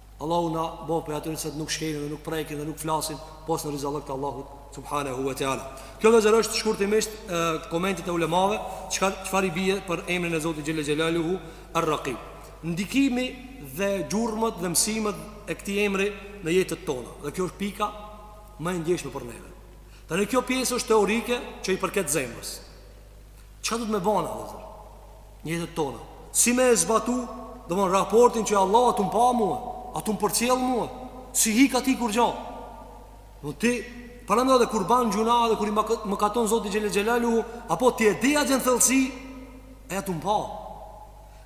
Allahu na bëftë prej atyre që nuk shkelin dhe nuk prekin dhe nuk flasin pos në rizallëk të Allahut subhanahu wa taala. Kjo vllezër është shkurtimisht komentet e ulemave, çka çfarë i bie për emrin e Zotit xhel-le xhelaluhu ar-raqib. Ndikimi dhe gjurmët dhe mësimet e këtij emri në jetën tonë. Dhe kjo është pika më e ndjeshme për ne. Tani kjo pjesë është teorike që i përket zemrës. Çka duhet me ba, vllezër? N'jetët tona. Si me e zbatu, domon raportin që Allahu a tu më pa mua, a tu më përcjell mua, s'i hik Atij kurgjo. Dhe ti, para me dhe kur ban gjynah dhe kur i mëkaton Zotit xhel-le xhelaluhu, apo ti e di që në thellësi, që a tu më pa.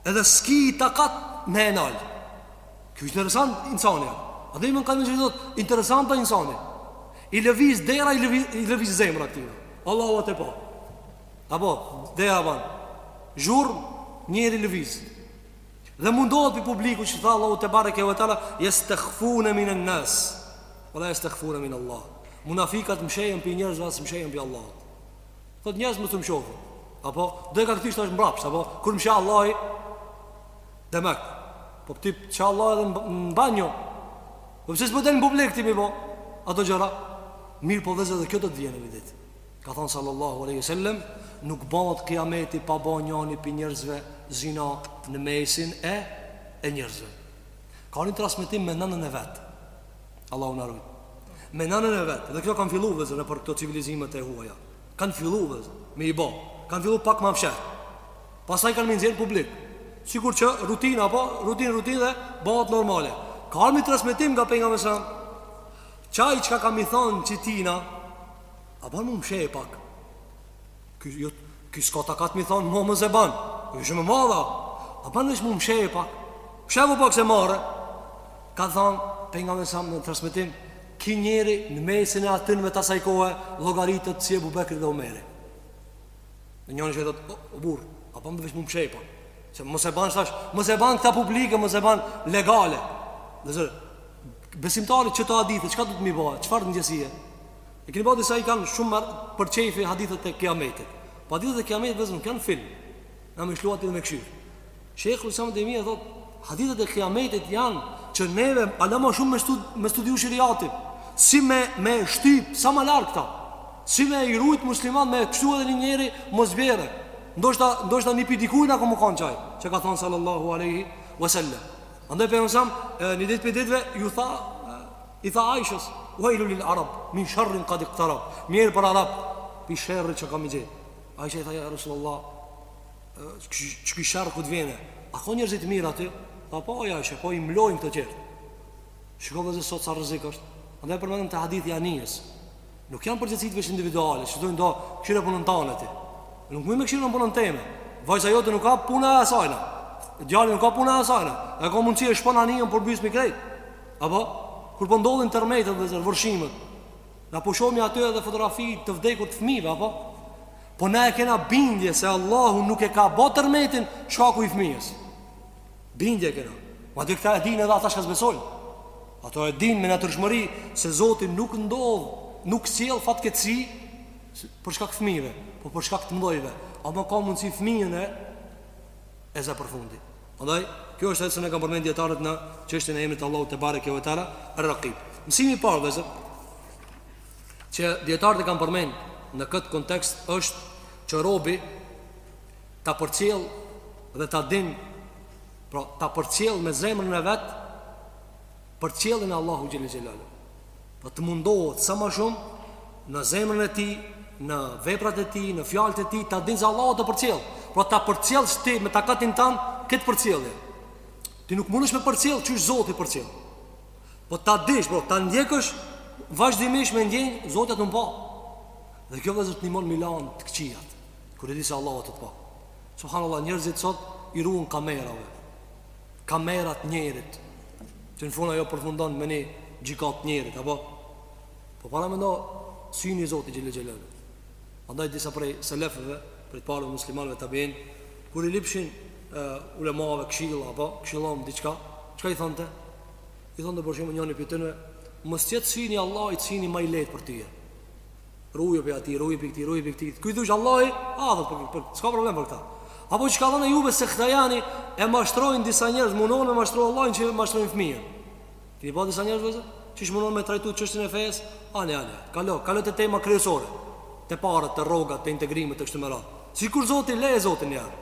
Edhe s'ki takat me e nalë. Kjo është interesant, insani. A dhe i më në kamë në gjithë, interesant te insani. I lëviz dera, i lëviz, i lëviz zemra këtina. Allahu a tu e pa. Apo, dera ban zhurmë, njeri lëviz. Dhe mundohet pi publikut që tha Allahu tebareke ve teala, jestahfune minen-nasi, ve la jestahfune minallah. Munafikat mshehen pi njerëzve a s'mshehen pi Allahut. Thot njerëz mos të më shofin. Apo, e ka kthy tash mbrapsht, apo, kur më sheh Allahi, demek. Po ty t'sheh Allah edhe në banjo, Po pse s'po del në publik ti me i bo ato gjëra? Mirëpo vllezër edhe kjo do të vjen një ditë. Ka thonë sallallahu aleyhi sallem, nuk bëhet kiameti pa bo njani pi njerëzve zina në mesin e, e njerëzve. Ka një transmetim me nënën e vetë. Allahu na rujtë. Me nënën e vetë. Dhe kjo kanë fillu vllezër nëpër këto civilizimet e huaja. Kanë fillu vllezër me i bo. Kanë fillu pak ma fshehtë. Pastaj kanë me i nxjerr publik. Sikur që rutinë apo rutinë rutinë dhe bëhet normale. Ka ardhur një transmetim nga pejgamberi sa qaj që ka me i thon qitina. A bën me u mshef pak. Ky jo ky s'ka takat me i thon mos e bën. Kjo është më e madhja. A bën me u mshef pak. Mshefu pak se marre. Ka thon pejgamberi sa në transmetim ky njeri në mesin e atynve të asaj kohe llogaritet si Ebu Bekri dhe Omeri. Njoni që i thotë, o burrë, a ban veç me u mshef pak, se mos e ban shtash, mos e ban këta publike, mos e ban legale. Vëllezër, besimtari qito hadithe, çka duhet me i ba, çfarë ndjesie? E keni pa disa i kanë shumë marrë për qejfi hadithet e kiametit. Po hadithet e kiametit vëllezër, nuk janë film, me shlua ti dhe me kshyr. Shejhul Islam ibn Taymija thotë, hadithet e Kijametit janë që neve ala më shumë me stud me studiu sheriatin, si me me shty sa më larg këta. Si me i rujt musliman me kështu edhe një njeri mos bjerë. Ndoshta ndoshta nipi i dikujt apo me kanë qaj, që ka thënë sallallahu alaihi wasallam. Andaj pejgamberi sa një ditë prej ditëve ju tha i tha Aishës, "Wailul lil arab min sharrin qad iqtarab." Mjerë për arabët, pi sherrit që ka me i gjetë. Aisha i tha ja Resulullah, Qiky sherr kur t'vjen e A ka njerëz të mirë aty Tha po aja është Po i mlojnë këta tjerë Shiko vëllezër sot sa rrezik është Andaj përmendëm te hadithi i anijes Nuk janë përgjegjësitë veç individuale Që thojnë do kshyre punën tane ti Nuk muj me kshyr punën teme Vajza jote nuk a puna e asajna Djali nuk a puna e asajna E ka mundësi e shpon anijen përmbysemi krejt Apo Kur po ndodhin tërmetet vëllezër vërshimet Na po shomi aty edhe fotografi të vdekur të fëmijëve apo? Po na e kena bindje se Allahu nuk e ka bë tërmetin shkaku i fëmijës. Bindje kena. Madje këta e dinë edhe ata çka s'besojnë. Ato e dinë me natyrshmëri se Zoti nuk ndodh, nuk sjell fatkeqësi për shkak fëmijëve, po për shkak të mdhojve. Amo ka mundësi fëmijën e e zë përfundi. Prandaj, kjo është e se ne kanë përmen dijetarët në çështjen e emrit Allahut tebareke ue teala Rakib Mësimi i parë vëllezër Që dijetarët e kanë përmen në këtë kontekst është Që robi ta përcjell dhe ta din pra ta përcjell me zemrën e vet përcjelljen e Allahut xhel-le xhelaluhu. Po të mundohet sa më shumë në zemrën e tij, në veprat e tij, në fjalët e tij, ta dinë se Allahu të përcjell. Pra ta përcjellësh ti me takatin tan këtë përcjellje. Ti nuk mundesh me përcjell qysh Zoti përcjell. Po ta dish, po ta ndjekësh vazhdimisht me ndjen Zoti tu m'pa. Dhe kjo vëllezër të nimon me i lan të këqijat Kur e di se Allahu tu të pa Subhanallah njerëzit sot i ruhen kamerave kamerat njerit Te në fund ajo përfundon me një gjykatë t'njerit Apo Po paramendo syni i Zotit xhele xhele Andaj disa prej selefëve Prej të parëve muslimanëve tabiin Kur i lypshin uh, ulemave kshilla Apo kshillom diçka Çka i thonte? I thonte për shembull njëni prej tynve Mos jetë syni i Allahit syni ma i lehtë për tyje Ruju prej ati, ruju prej këti, ruju prej këti Këtë i dhush Allahi, a dhe për këtë S'ka problem për këta Apo ç'ka thanë Ejubi se këta janë E mashtrojnë disa njerëz Munohen me mashtru Allahin qysh e mashtrojnë fëmijën Keni pa disa njerëz vëllezër Qysh munohen me trajtu çështjen e fesë Ani, ani, kalo, kalo te tema kryesore Te paret, te rrogat, te integrimet, te kështu me radhë Sikur Zotin, leje Zotin njëherë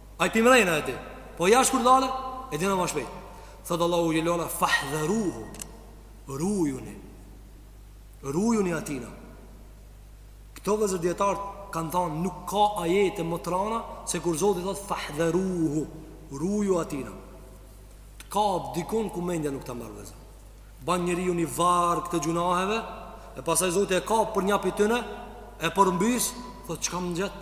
Ai ti mrena e di Po jashtë kur dale E din ma shpejt Thotë Allahu xhele ve ala Fahdheruhu Rujuni Rujuni atina Këto vëllezër dijetarët kanë thanë Nuk ka ajete ma t'rana Se kur Zoti thotë Fahdheruhu Ruju atina Të kap dikun ku mendja nuk ta merr vëllezër Ban njëri ju një varë këtë gjunaheve E pastaj Zoti e kap për një prej tyne E përmbys Thotë çka më gjet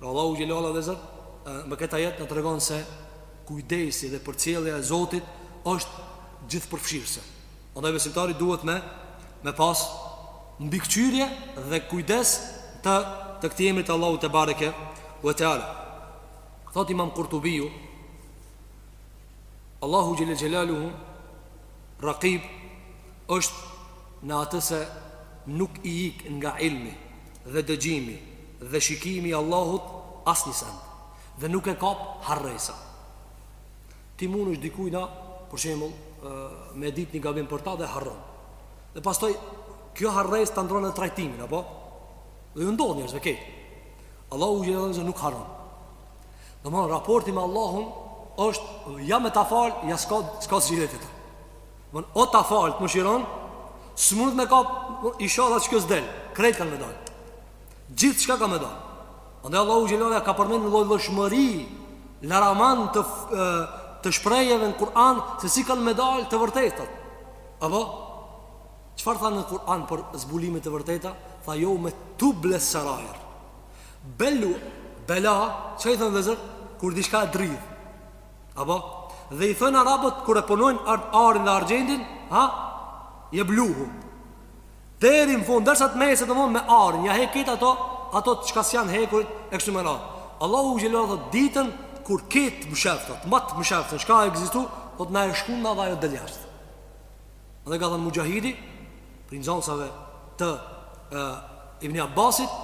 Allahu xhele ve ala vëllezër me këtë ajet na tregon se kujdesi dhe përcjellja e Zotit është gjithëpërfshirëse. Andaj besimtari duhet me me pas mbikëqyrje dhe kujdes të të këtij emrit të Allahut tebareke ve teala. Thot Imam Kurtubiu Allahu xhele xhelaluhu Rakib është në atë se nuk i ik nga ilmi, dhe dëgjimi dhe shikimi i Allahut asnjë send dhe nuk e kap harresa ti mundesh dikujna për shembull me e ditë një gabim për ta dhe harron dhe pastaj kjo harresë ta ndron edhe trajtimin apo dhe ju ndodh njerëzve kjo Allahu xhele nuk harron domthon raporti me Allahun është ja me ta fal ja s'ka s'ka zgjidhje tjetër Bon, o ta falë, të mëshiron S'mundet me kap ishalla kjo s'del Krejt kanë me dal Gjithçka ka me dal Andaj Allahu xhele ve ala ka përmend llojllojshmëri Laramani të, të shprehjeve në Kur'an Se si kanë me dal të vërtetat Apo Çfarë tha në Kur'an për zbulimet të vërteta Tha jeume tubles-serair Belu Bela Çka i thonë vëllezër Kur diçka e dridh Apo? Dhe i thonë arabët kur e punojnë art, arin dhe argjendin, ha? Jebluhu. Deri në fund, dërsa të mbes vetëm me arin, ja heket ato, ato çka s'janë hekurit, e kështu me radhë. Allahu xhele thotë ditën, kur krejt t'mshefta, ma t'mshefta, çka ekziston, thotë na e shkund dhe ajo del jashtë. Andaj ka thënë Muxhahidi, prej nxënsave të e, Ibni Abbasit,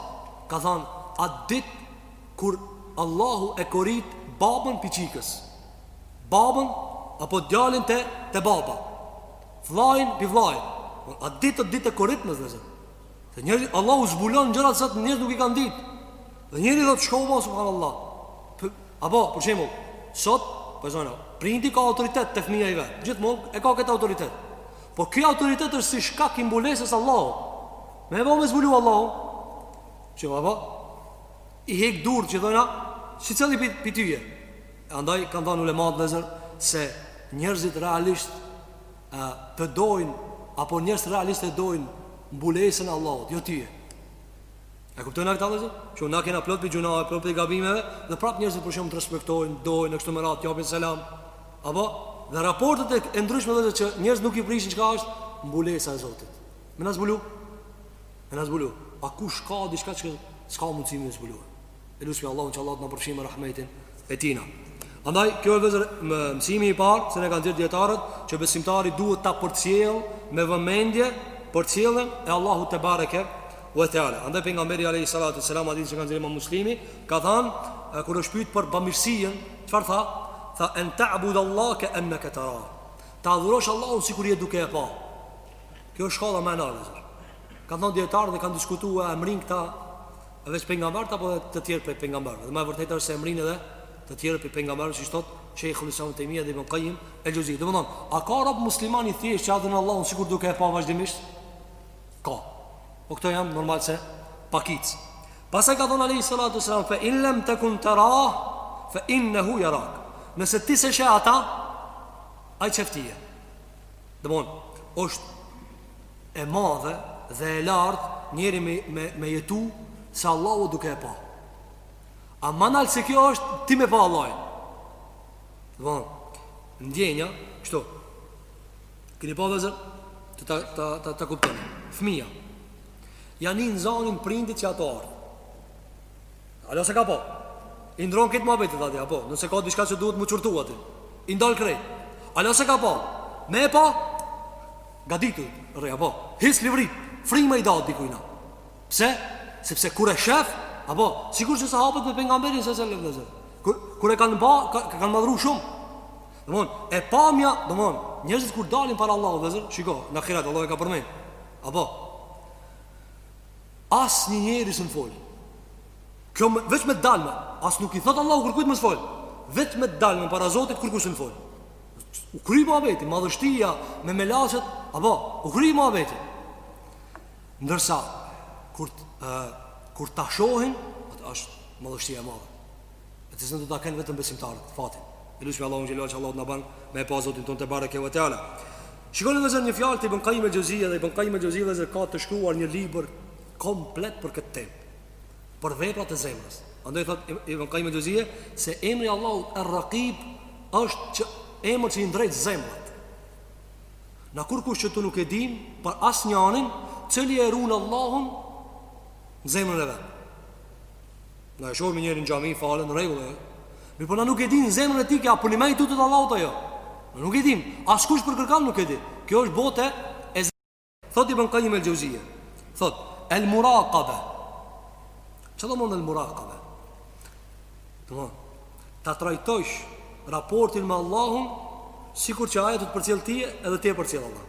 ka thënë, atë ditë, Kur Allahu e korit babën pi çikës, babën apo djalin te te baba, vllain pi vllait. Atë ditë është ditë e koritjes vëllezër. Te njeri Allahu zbulon gjërat që njerëzit nuk i kanë ditë. Dhe njeri thotë shkova subhanallahu. Apo për shembull, sot po e zëmë, prindi ka autoritet te fëmija i vet. Gjithmonë e ka këtë autoritet. Po ky autoritet është si shkak i mbulesës Allahut. Me e, me zbulu Allahu. Çi vava? I hek durt që thojna secili pi tyje e andaj kan than ulemat vllezër se njerzit realisht të dojn apo njerzt realisht e dojn mbulesen e Allahut jo tyje e kuptojna kta vllezër që na kena plot pi gjunave plot pi gabimeve dhe prap njerzit për shembull të respektojn dojn e kshtu me radh japin selam apo dhe raportet e ndryshme vllezër që njerzt nuk i prishin çka asht mbulesa e zotit me na zbulu Me na zbulu A kush ka diçka që s'ka mundësi me na zbulu E lusmi Allahun që Allahu të na përfshijë me rahmetin e tina Andaj, kjo e vëllezër më mësimi i parë Se ne kanë thënë dijetarët Që besimtari duhet ta përcjel me vëmendje Përcjelljen e Allahut tebareke ve teala Andaj pejgamberi alejhi salatu Selam hadith që ka dhënë muslimi Ka thanë Kur është pytë për bëmirësien Çfarë tha? Tha en ta abud Allah ke enneke tera Ta adhurosh Allahun sikur je duke e pa Kjo është shkalla më e lartë zot. Kan thënë dijetarët dhe kanë diskutuar e mrrin këta veç pejgambert apo edhe të tjerë prej pejgamberëve. Dhe më e vërteta është se e mrrin edhe të tjerë prej pejgamberëve siç thotë Sheikhul Islam Ibn Taymija dhe Ibn Qayyim el-Juzi. Domthon, a ka rob musliman i thjeshtë që adhuron Allahun sikur duke e pa vazhdimisht? Ka. Po këto janë normal se pakic. Pastaj ka thonë alejhi salatu selam, "Fa in lam takun tara, fa innahu yarak." Nëse ti s'e sheh ata, ai të shef tyje. Domthon, është e madhe dhe e lartë njeri me, me, me jetu se Allahu duke e pa. A ma nalt se kjo është ti me pa Allahun. Domthon, ndjenja, kështu, keni pa vëllezër, të ta, ta, ta, ta kuptoni. Fëmija, ja nin zanin prindit që ashtë tu ardhë. Hala s'e ka pa I ndrron gjith muhabetet aty apo Nëse ka diçka që duhet mu qërtu aty I ndal krejt Hala s'e ka pa Me e pa Gatitu Rri apo Hiç s'livrit Frima i dal dikujna Pse Sepse kur e shef Apo Sikur që sahabët me pengamberin alejhi selam vëllezër Kur, kur e kanë pa ka, Kanë madhru shumë Domthon E pamja Domthon Njerëzit kur dalin para Allahut vëllezër Shiko Në ahiret Allahu e ka përmen Apo As një njeri s'mun fol Kjo me, veç me të dalme As nuk i thotë Allahu kërkujt mos fol Veç me të dalme para Zotit kërkush s'mun fol U kry muhabeti, madhështia me melaqet A po, u kry muhabeti Ndërsa, kur, uh, kur ta shohin Atë është madhështia e madhe Në të cilën do ta kenë vetëm besimtarët, fatin. E lusim Allahun xhelal që Allahu të na bën me e pa Zotin tonë te bareke ve teala. Shikoni vllezër një fjalë të Ibn Qayyim al-Jauziyya dhe Ibn Qayyim al-Jauziyya vllezër ka të shkruar një libër komplet për këtë temë. Për veprat e zemrës. Andaj thot Ibn Qayyim al-Jauziyya se emri Allahu Ar-Raqib është qaj emër që i ndreq zemrat. Na kurkush qëtu nuk e dim, për asnjanin, cili e ruan Allahun në zemrën e vet. Na e shohim njerin n'xhami falet në rregull. Mirëpo na nuk e dimë zemrën e tij që a përnime tutet Allahut a jo. Ne nuk e dimë, askush për kërkan nuk e di. Kjo është botë e Thot Ibn Qayyim al-Jauziyja. Thot El Muraqaba. Çka do me thon El Muraqaba? Domethon ta trajtojsh raportin me Allahun sikur që ai do të përcjell ti edhe ti e përcjell Allahun.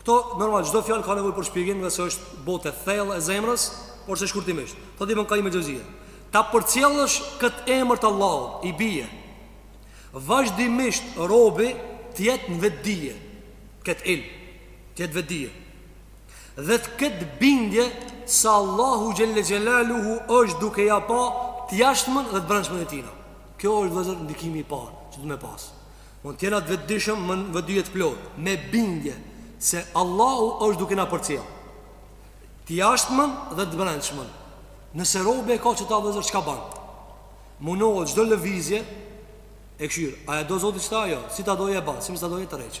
Këto normal çdo fjalë ka nevojë për shpjegim dhe se është botë e thellë e zemrës, por se shkurtimisht. Thotë Ibn Qayyim el-Jauziyya, ta përcjellësh këtë emër të Allahut, i bie vazhdimisht robi të jetë në vetëdije, të ketë ilm, të jetë vetëdije. Dhe të ketë bindje se Allahu xhelle xhelaluhu është duke ja pa të jashtmen dhe të brendshmën e tina. Kjo është vllezër ndikimi i parë që duhet me pas. Mund të jena të vetëdijshëm në vetëdije të plotë, me bindje se Allahu është duke na përcjellë. Të jashtmen dhe të brendshmen. Nëse robi e ka qeta vllezër, çka banë? Munohet çdo lëvizje e kqyr. A e do Zoti qeta a jo? Si ta doje e banë, si mos ta doje tërheq.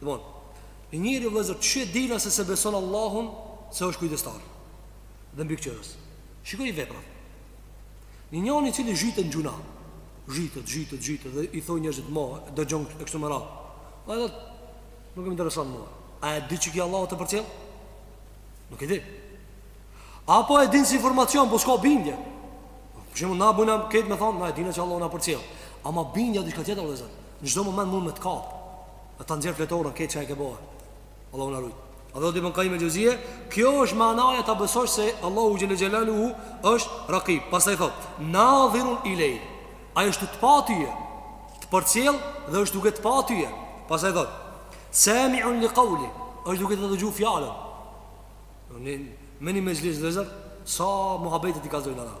Domthon, ni njeri vëllazër ç'e dina se s'e beson Allahun, se është kujdestar dhe mbikëqyrës. Shikoj veprat. Një njeri i cili zhytet në gjynah, zhytet, zhytet, zhytet dhe i thon njerëzit më, do gjon kështu me radhë. Ai thotë, nuk më intereson mua. A e di qaj që Allahu të përcjell? Nuk e di. Apo e din si informacion, po s'ka bindje. Për shembull, na bëna këtë me thon, na e dinë që Allahu na përcjell. Ama bindja diçka tjetër vëllazër. Në çdo moment mund me të kap. E ta nxjerr fletoren qe çka e ke bo. Allahu na rujt. Andaj thot Ibn Qayyim Jauziyya Kjo është manaja ta besosh se Allahu xhelle xhelaluhu është raqib. Pastaj thot, nadhirun ilay. Ai është tu pa tyje. Të përcjell dhe është duke të pa tyje. Pastaj thot, sami'un li qawli. Është duke të dëgju fjalën. Në me një mexhlis vllezër Sa muhabetet i kallzojnë ata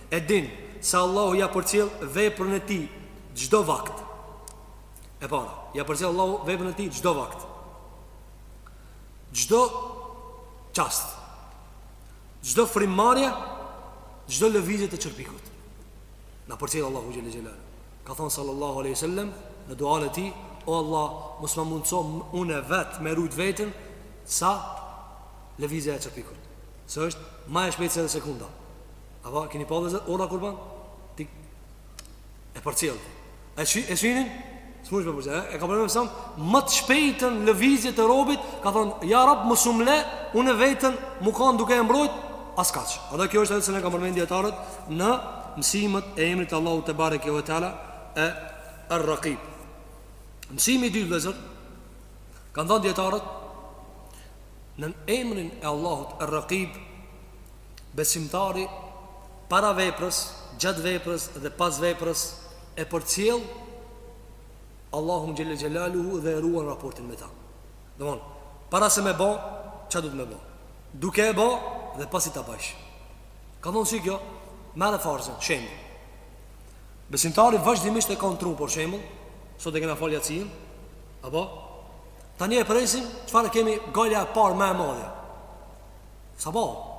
E din se Allahu ja përcjell veprën e tij çdo vakt. E para, ja përcjell Allahu veprën e tij çdo vakt. Çdo çast. Çdo frimmarrje, çdo lëvizje të çerpikut. Na përcjell Allahu xhelle xhelal. Ka thonë sallallahu alaihi wasallam në duan e tij, o Allah, mos ma mundëso unë vet me rujt veten sa lëvizja e çerpikut. Se është ma e shpejtë se sekunda. Apo, keni pa vllezër, or a kurban Ti e përcjell e, sy, e synin S'mund përcjell E ka përmend alejhi selam ma të shpejtën lëvizje të robit Ka thonë Ja Rab mos um le unë veten me kanë duke e mbrojt As kaq A dhe kjo është ajo që na kanë përmend dijetarët në mësimet e emrit Allahut tebareke ve teala Er-Rakib Mësimi i dytë vllezër Kanë thonë dijetarët Në emrin e Allahut Er-Rakib Besimtari, para veprës, gjatë veprës dhe pas veprës, e përcjell Allahun xhelle xhelaluhu dhe e ruan raportin me Ta. Domthon, para se me bo, çka duhet me bo? Duke e bo dhe pasi ta bojsh. Ka thonë si kjo? Merre farzin, shembull. Besimtari vazhdimisht e ka në tru, për shembull, sot e kena fal jacinë, apo tani e presim çfarë kemi gajlja e parë ma e madhja. Sabahu.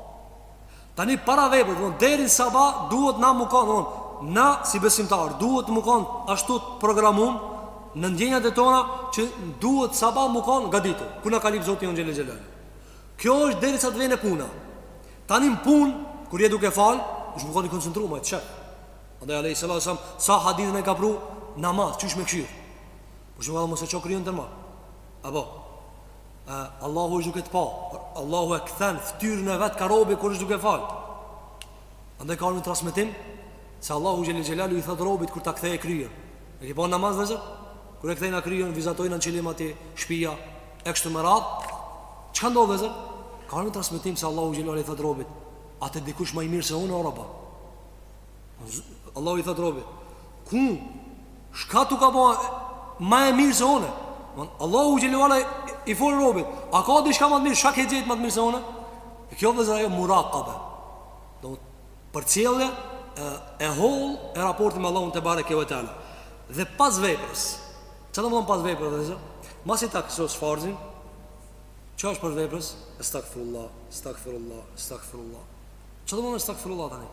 Tani para veprës, domthon deri në sabah duhet na me kanë, domthon na si besimtarë duhet me kanë ashtu të programum në ndjenjat e tona që duhet sabah me kanë gaditur. Kur na ka lyp Zoti jonë xhelle xhelal. Kjo është derisa të vjen puna. Tani në punë, kur je duke fal, është me kanë i koncentrum më të çet. Andaj alayhi salatu selam sa hadithe na i ka pru n'namaz, qysh me kshyr. Për shembull edhe mos e ço kryen të ma Apo e, Allahu është duke të pa Allahu e kthen fytyrën e vet kah robi kur është duke fal Andaj ka në transmetim se Allahu xhelle xhelaluhu i thotë robit kur ta kthejë kryen E ki pa n'namaz vllezër Kur e kthejnë kryen, vizatojnë në qilim aty shpia E kështu me radhë Çka ndodh vllezër Ka në transmetim se Allahu xhelle xhelaluhu i thotë robit A të dikush ma i mirë se unë o rob Allahu i thot robit, ku çka t'u ka bo ma e mirë se unë? Domthon Allahu xhelle xhelaluhu i fol robit, a ka diçka ma të mirë, çka ke gjet ma të mirë se unë? E kjo vllezër ajo muraqabe. Domthon përcjellje e hollë e raportit me Allahun tebareke ve teala. Dhe pas veprës. Çfarë domthon pas veprës, vllezër? Masi ta kesh sos farzin. Çfarë është pas veprës? Estagfirullah, estagfirullah, estagfirullah. Çfarë domthon estagfirullah tani?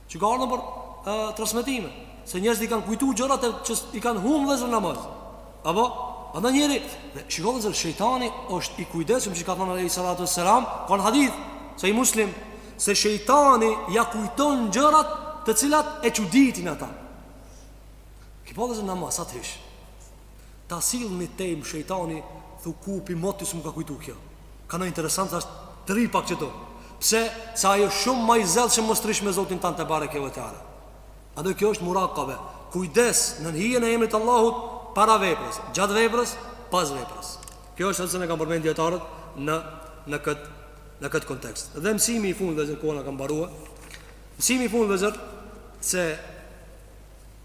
Që ka ardhur për e, transmetime se njerëzit i kanë kujtu gjërat që i kanë hum vllezër namaz. Apo, andaj njeri, dhe shikoni se shejtani është i kujdesshëm që ka thanë alaihi salatu wasallam, ka në hadith Sahih Muslim se shejtani ja kujton gjërat të cilat e çuditin ata. Ki pa vllezër namaz sa të hish. Ta sill ni temë shejtani thu ku pi moti s'm'u ka kujtu kjo Ka në interesant thash të rri pak qetu Pse se ai o shumë me zell që mos t'rrish me zotin tand tebareke ve teala Andaj kjo është murakabe Kujdes nën hijen e emrit Allahut para veprës Gjatë veprës, pas veprës Kjo është siç e kanë përmen dijetarët në, në këtë në këtë kontekst. Dhe mësimi i fundit vllezër koha ka mbaruar. Mësimi i fundit vllezër se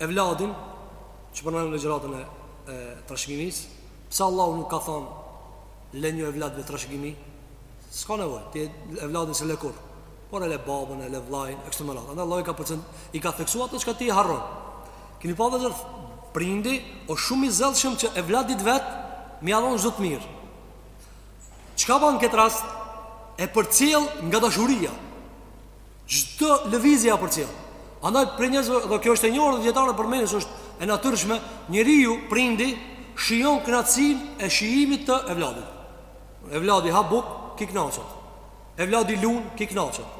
Evladin Që përmenëm në gjërat e, e trashgimisë Pse Allahu nuk ka thonë Lenju evladve trashgimi S'ka nevojë Ti evladin s'e le kurr Por e le babën, e le vllajn E kështu me radhë Andaj Allahu i ka, përcen, i ka theksu ato çka ti harron Kini pa vllezër Prindi O shumë i zellshëm që evladit vet Me ia dhon çdo të mirë Çka ban këtë rast E përcjell nga dashuria Çdo lëvizje e përcjell. Andaj prej njerëzve kjo është e njohur dhe dijetarët përmendin se është e natyrshme, njeriu prindi shijon kënaqësinë e shijimit të evladit. Evladi ha bukë, ki kënaqet. Evladi lun, ki kënaqet.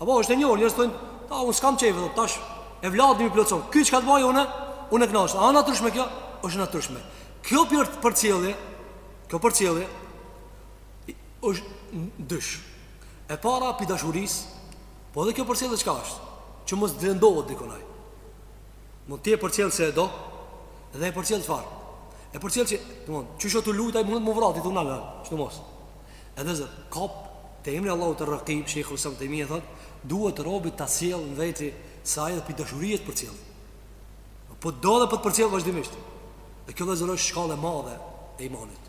Apo është e njohur, njerëzit thojnë, "A unë s'kam çejf vetë, tash evladi m'i plotson. Ky çka të baj unë? Unë kënaqesh. A natyrshme kjo? Është natyrshme. Kjo përcjellje, kjo përcjellje është dysh. E para pi dashurisë, po edhe kjo përcjellje çka është, që mos t'lëndohet dikun ai. Mo ti e përcjell se e do dhe e përcjell çfarë? E përcjell që, domthon, çu sho tu lujt ai mund të më vrati thonë na, ç'të mos. Edhe vllezër, kap te emri Allahut er-Raqib, Sheikhul Islam Tejmije thot, duhet robi ta sjell në veti se ai pi dashurisë përcjell. Po t'do dhe po të përcjell vazhdimisht. Dhe kjo vllezër osht shkallë e madhe e imanit.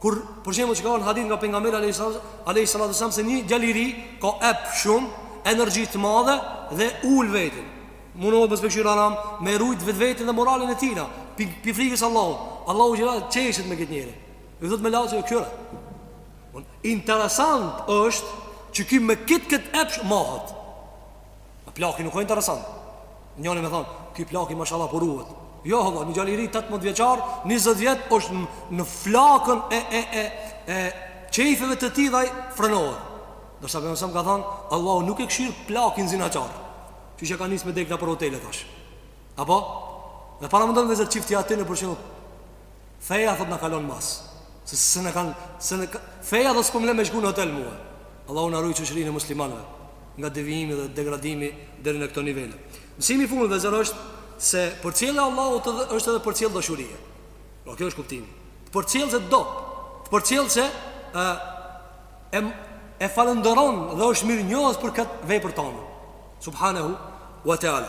Kur për shembull që ka një hadith nga pejgamberi alayhis alayhis salatu selam se një djalë i ri ka epsh shumë, energji të madhe dhe ul vetin. Mundohet mos bësh haram, me rujt vetveten dhe moralin e tij. Pi pi frikës Allahut. Allahu xhele qeshet me këtë njeri. Ju thotë melaçeve kqyre. Interesant është që ky me këtë këtë epsh mbahet. A plaki nuk o interesant. Njeri me thon, "Ky plaki mashallah po ruhet." Jo, valla, një djalë i ri 18 vjeçar, 20 vjet është në, në flakën e e e e çejfeve të tij dhe ai frenohet. Ndërsa pejgamberi ka thon, "Allahu nuk e këshir plakin zinaçar." Që që ka nisë me dek hala për hotele tash Apo? E para mendoni vllezër qifti atë në përshimë Feja thot na ka lon mas. Se se na kanë se në feja do s'po mle me shku në hotel mua. Allahu na ruaj shoqërinë e muslimanëve nga devijimi dhe degradimi deri në këto nivele. Mësimi i fundit vëllezër është se përcjellja e Allahut është edhe përcjellje dashurie. Po kjo është kuptimi. Të përcjell se do, të përcjell se ë e e falënderon dhe është mirënjohës për këtë vepër tane. Subhanahu wa ta'ala.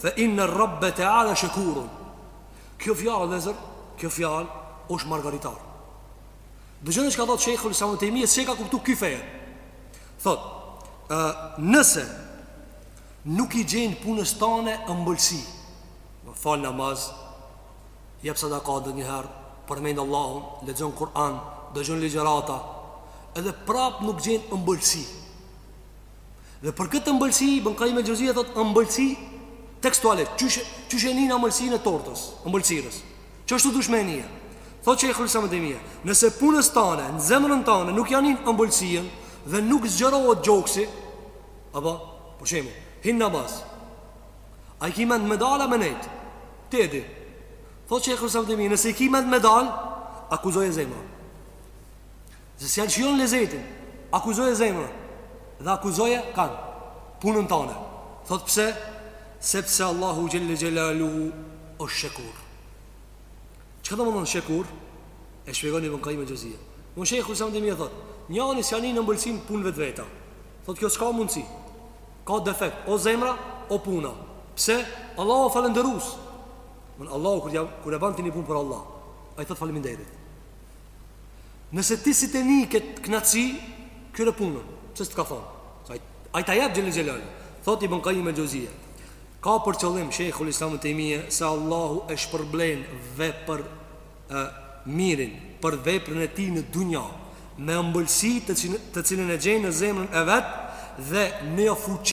Fe inne rabbe teala shekurun Kjo fjalë, vëllezër, kjo fjalë është margaritar Dëgjone çka thotë Shejhul Islam ibn Tejmije se e ka kuptu ky fenë Thotë, nëse nuk i gjen punës tane ëmbëlsi Domethënë fal namaz, jep sadaka dhe njëherë Përmend Allahun, lexon Kur'an, dëgjon ligjërata Edhe prapë nuk gjen ëmbëlsi Dhe për këtë ëmbëlsi Ibn Kajjim el-Xhevzije thotë ëmbëlsi tekstualisht, qysh qysh e nin ëmbëlsinë e tortës, ëmbëlsirës. Qashtu duhesh me e nie. Thotë Shejhul Islam ibn Tejmije, nëse punës tane, në zemrën tane nuk ja nin ëmbëlsinë dhe nuk zgjerohet gjoksi, apo për shembull, hin n'namaz. A i ki mend me dal a me nejt. Ti e di. Thotë Shejhul Islam ibn Tejmije, nëse i ki mend me dal, akuzoje zemrën. Se s'ja shijon lezetin Akuzoje zemrën Dhe akuzoje kan Punën tane Thot pse Sepse Allahu Xhelle Xhelaluhu osht shekur Çka domethënë shekur E shpjegon Ibn Kajjim el-Xhevzije Po Shejhul Islam ibn Tejmije thot Njani s'ja nin ëmbëlsin punëve të veta Thot kjo s'ka mundësi Ka defekt O zemra O puna Pse Allahu a falënderus Allahu kur, kur e ban ti një punë për Allah Ai t'thot faleminderit Nëse ti s'e nin këtë knaqsi, kqyre punën, pse s'të ka thonë? Ai ta jep xhelle xhelaluhu, thot Ibn Kajjim el-Xhevzije. Ka për qëllim, Shejhul Islam ibn Tejmije, se Allahu e shpërblen vepërmirin, për veprën e tij në dunja, me ëmbëlsi të, cilën, të cilën e gjen në zemrën e vet dhe një fuqi.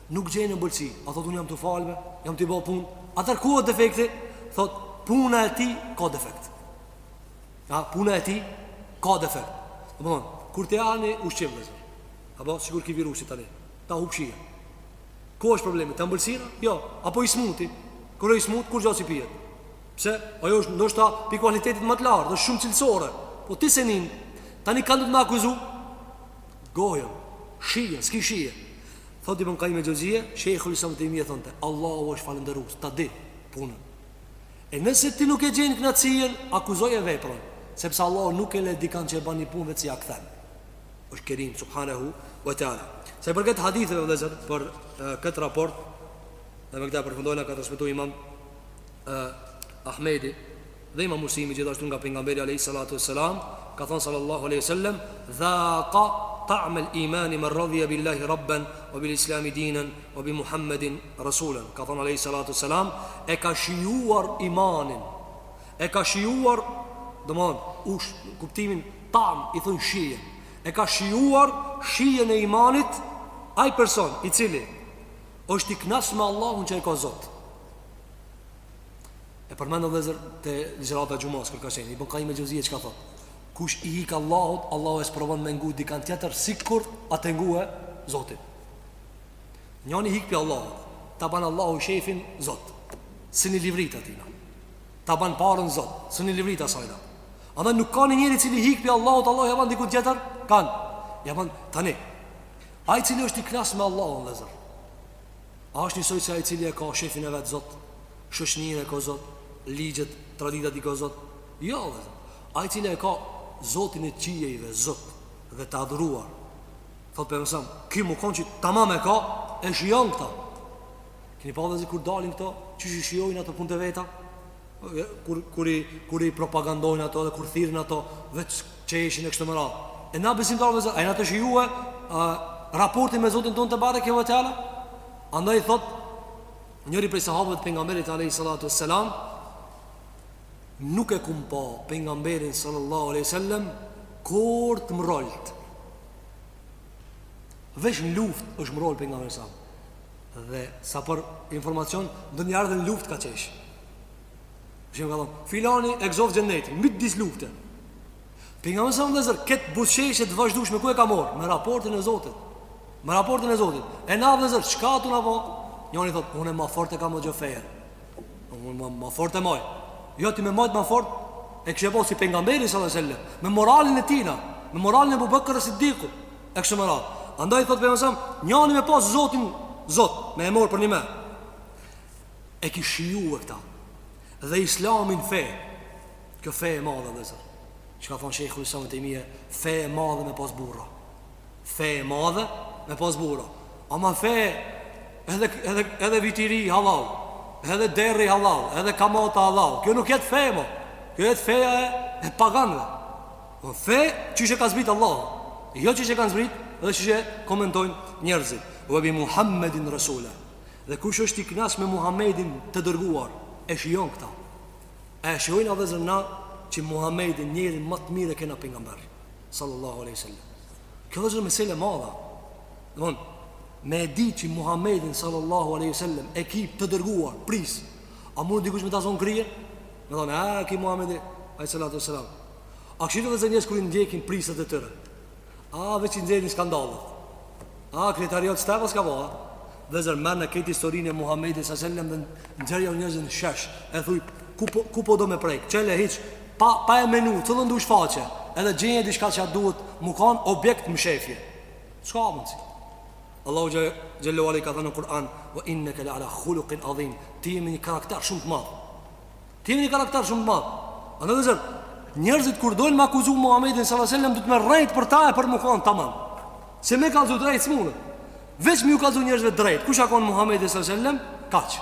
Nuk gjen ëmbëlsi. Ai thotë unë jam tu fal ve, jam tu i bo punë. Atëherë ku e defekti? Thotë puna e tij ka defekt. A puna e tij ka defekt. Domethënë, kur ti han ushqim vëllezër. Apo, sikur ky virusi tani. Të hup shija. Ku është problemi? Te ëmbëlsira? Jo. Apo i smuti? Kur o i smutë, kurgja s'i pihet? Pse? Ajo është ndoshta pi kualitetit më të lartë, është shumë cilësore. Po ti s'e nin, tani kan do me akuzu? Gojën, shije, s'ki shije. Thotë Ibn Kajjim el-Xhevzije, Shejhul Islam ibn Tejmije thonte, Allahu është falënderues, ta di punën. E nëse ti nuk e gjen kënaqësinë, akuzoje veprën, sepse Allahu nuk e le dikan që e ban një punë veçse ja kthen. Është Kerim subhanahu wa taala. Sa i përket haditheve vëllezër për e, këtë raport, dhe me këtë përfundojna ka transmetu Imam e, Ahmedi Dhe Imam Muslimi gjithashtu nga pejgamberi alejhi salatu vesselam ka thënë sallallahu alejhi wasallam dhaqa ta'm al-iman man radiya billahi rabban wa bil islami dinan wa bi muhammedin rasulan ka thënë alejhi salatu vesselam e ka shijuar imanin e ka shijuar domthon ush kuptimin ta'm i thon shijen e ka shijuar shijen e imanit ai person i cili është i knaq me Allahun që e ka Zot E përmenda vllezër te ligjërata e xhumas kur ka qenë Ibn Kajim el Xhevzije çka thot Kush i hik Allahut, Allahu e sprovon me ngu dikan tjetër Sikur atë e ngue Zotin Njani hik pi Allahut Ta ban Allahu shefin Zot Si një livrit atina Ta ban paren Zot Si një livrit asajna Andaj nuk ka një njeri i cili hik pi Allahut Allahu e ban dikujt tjetër Kanë Ja ban Tani Ai i cili është i knaq me Allahun vllezër A është njësoj si ai cili e ka shefin e vet Zot, shoqëninë e ka Zot, ligjet, traditat i ka Zot? Jo, vëllazër. Ai cili e ka Zotin e qiejve Zot dhe të adhuruar. Thot pejgamberi a.s., ky me konë që tamam e ka, e shijon këta. Kini pa vëllazër kur dalin këto, qysh i shijojnë ato punë të veta? kur kur i kur i propagandojnë ato dhe kur thirrin ato veç qeshin e kështu me radhë. E na besimtarë vllezër, a jena tu e shijue a, raportin me Zotin tonë tebareke ve teala? Andaj thot, njëri prej sahabëve të pejgamberit alejhi salatu selam, nuk e kum pa pejgamberin sallallahu aleyhi sallam, kurr të mrrolt. Veç në luft është mrrol pejgamberi sallam. Dhe sa për informacion Ndonjëherë edhe n'luft ka qesh Shim ka thonë Filani e gëzove xhennetin Midis lufte Pejgamberi a.s. vllezër Këtë buzëqeshje të vazhdushme ku e ka marrë Me raportin e zotit Me raportin e zotit E na vllezër Çka tu na po Njani thotë Unë e ma fort e ka më gjofeje Unë ma, ma fort e maj Jo ti me majtë ma fort E kishe bo si pejgamberi Me moralin e tina Me moralin e Ebu Bekr es-Sidikut E kështu me radhë. Andaj thot pejgamberi sa, njani me pas Zotin, Zot, me e mor përnjime. E ki shijue këta. Dhe Islamin fe. Kjo fe e madhe vllezër. Çka ka thon Shejhul Islam Ibn Tejmije, fe e madhe me pas burra. Fe e madhe me pas burra. Ama fe edhe edhe edhe vitiri halal, edhe derri halal, edhe kamata halal. Kjo nuk jet fe ma. Kjo jet feja e, e paganëve. Po fe qysh e ka zbrit Allahu Jo qysh e kanë zbrit Dhe qysh e komentojnë njerëzit Ve bi Muhammedin Resula Dhe kush është i knaq me Muhammedin të dërguar E shijon këta E shijojna vllezër na Që Muhammedin njerin ma të mirë e kena pejgamber Sallallahu aleyhi sallam Kjo vllezër mesele e madhe Dhe Me e di që Muhammedin sallallahu aleyhi sallam E ki të dërguar Prijës A mund dikush me ta zonë krye Me thonë, a, ki Muhammedin Aleyhi sallatu sallam A kështu vllezër njerëzit kur i ndjekin prijësat e tyre. A veç i nxjerrin skandalet. A kryetari jot step as ka bëha. Vllezër merre këtë historinë e Muhamedit sa selam dhe nxjerrjau njerëzve në shesh. E thuj ku po ku po do me prek. Çele hiç pa pa e menu, cilën dush faqe. Edhe gjenje diçka që duhet mu kon objekt mshefje. S'ka mundsi. Allahu xhelalu ala ka thënë në Kur'an: "Wa innaka la ala khuluqin adhim." Ti je me një karakter shumë të madh. Ti je me një karakter shumë të madh. Andaj vllezër, njerëzit kur dojnë me akuzu Muhamedin sallallahu alajhi wasallam duhet me rrejt për ta e për mu kon tamam. Se me kallzu drejt s'munë. Veç me ju kallzu njerëzve drejt. Kush ka kon Muhamedi sallallahu alajhi wasallam? Kaq.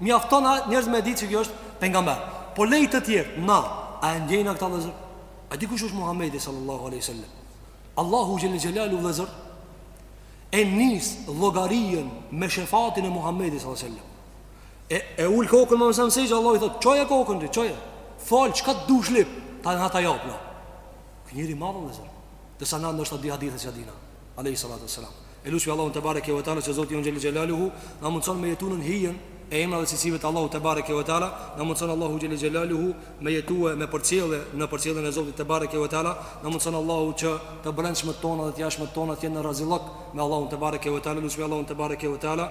Mjafton njerëzit me e ditë se ky është pejgamber. Po lej të tjerët, na, a e ndjejna këta vllezër? A di kush është Muhamedi sallallahu alajhi wasallam? Allahu xhelle xhelaluhu vllezër. E nis llogarinë me shefatin e Muhamedit sallallahu alajhi wasallam. E, e ul kokën në sexhde Allahu i thotë Çoje kokën ti çoje Fol çka të dush lip Tana ta japin Ky njeri i madh vllezër Dhe sa nder është të di hadithe që i dina Alehi sallatu sallam E lusim Allahun tebareke ve teala Që zoti jonë xhelle xhelaluhu Na mundëson me jetu në hijen E emrave dhe cilësive të Allahut tebareke ve teala Na mundëson Allahu xhelle xhelaluhu Me jetu e me përcjell Në përcjelljen e zotit tebareke ve teala Na mundëson Allahu që të brendshmet tona dhe të jashtmet tona T'jenë në razillëk me Allahun tebareke ve teala Lusim Allahun tebareke ve teala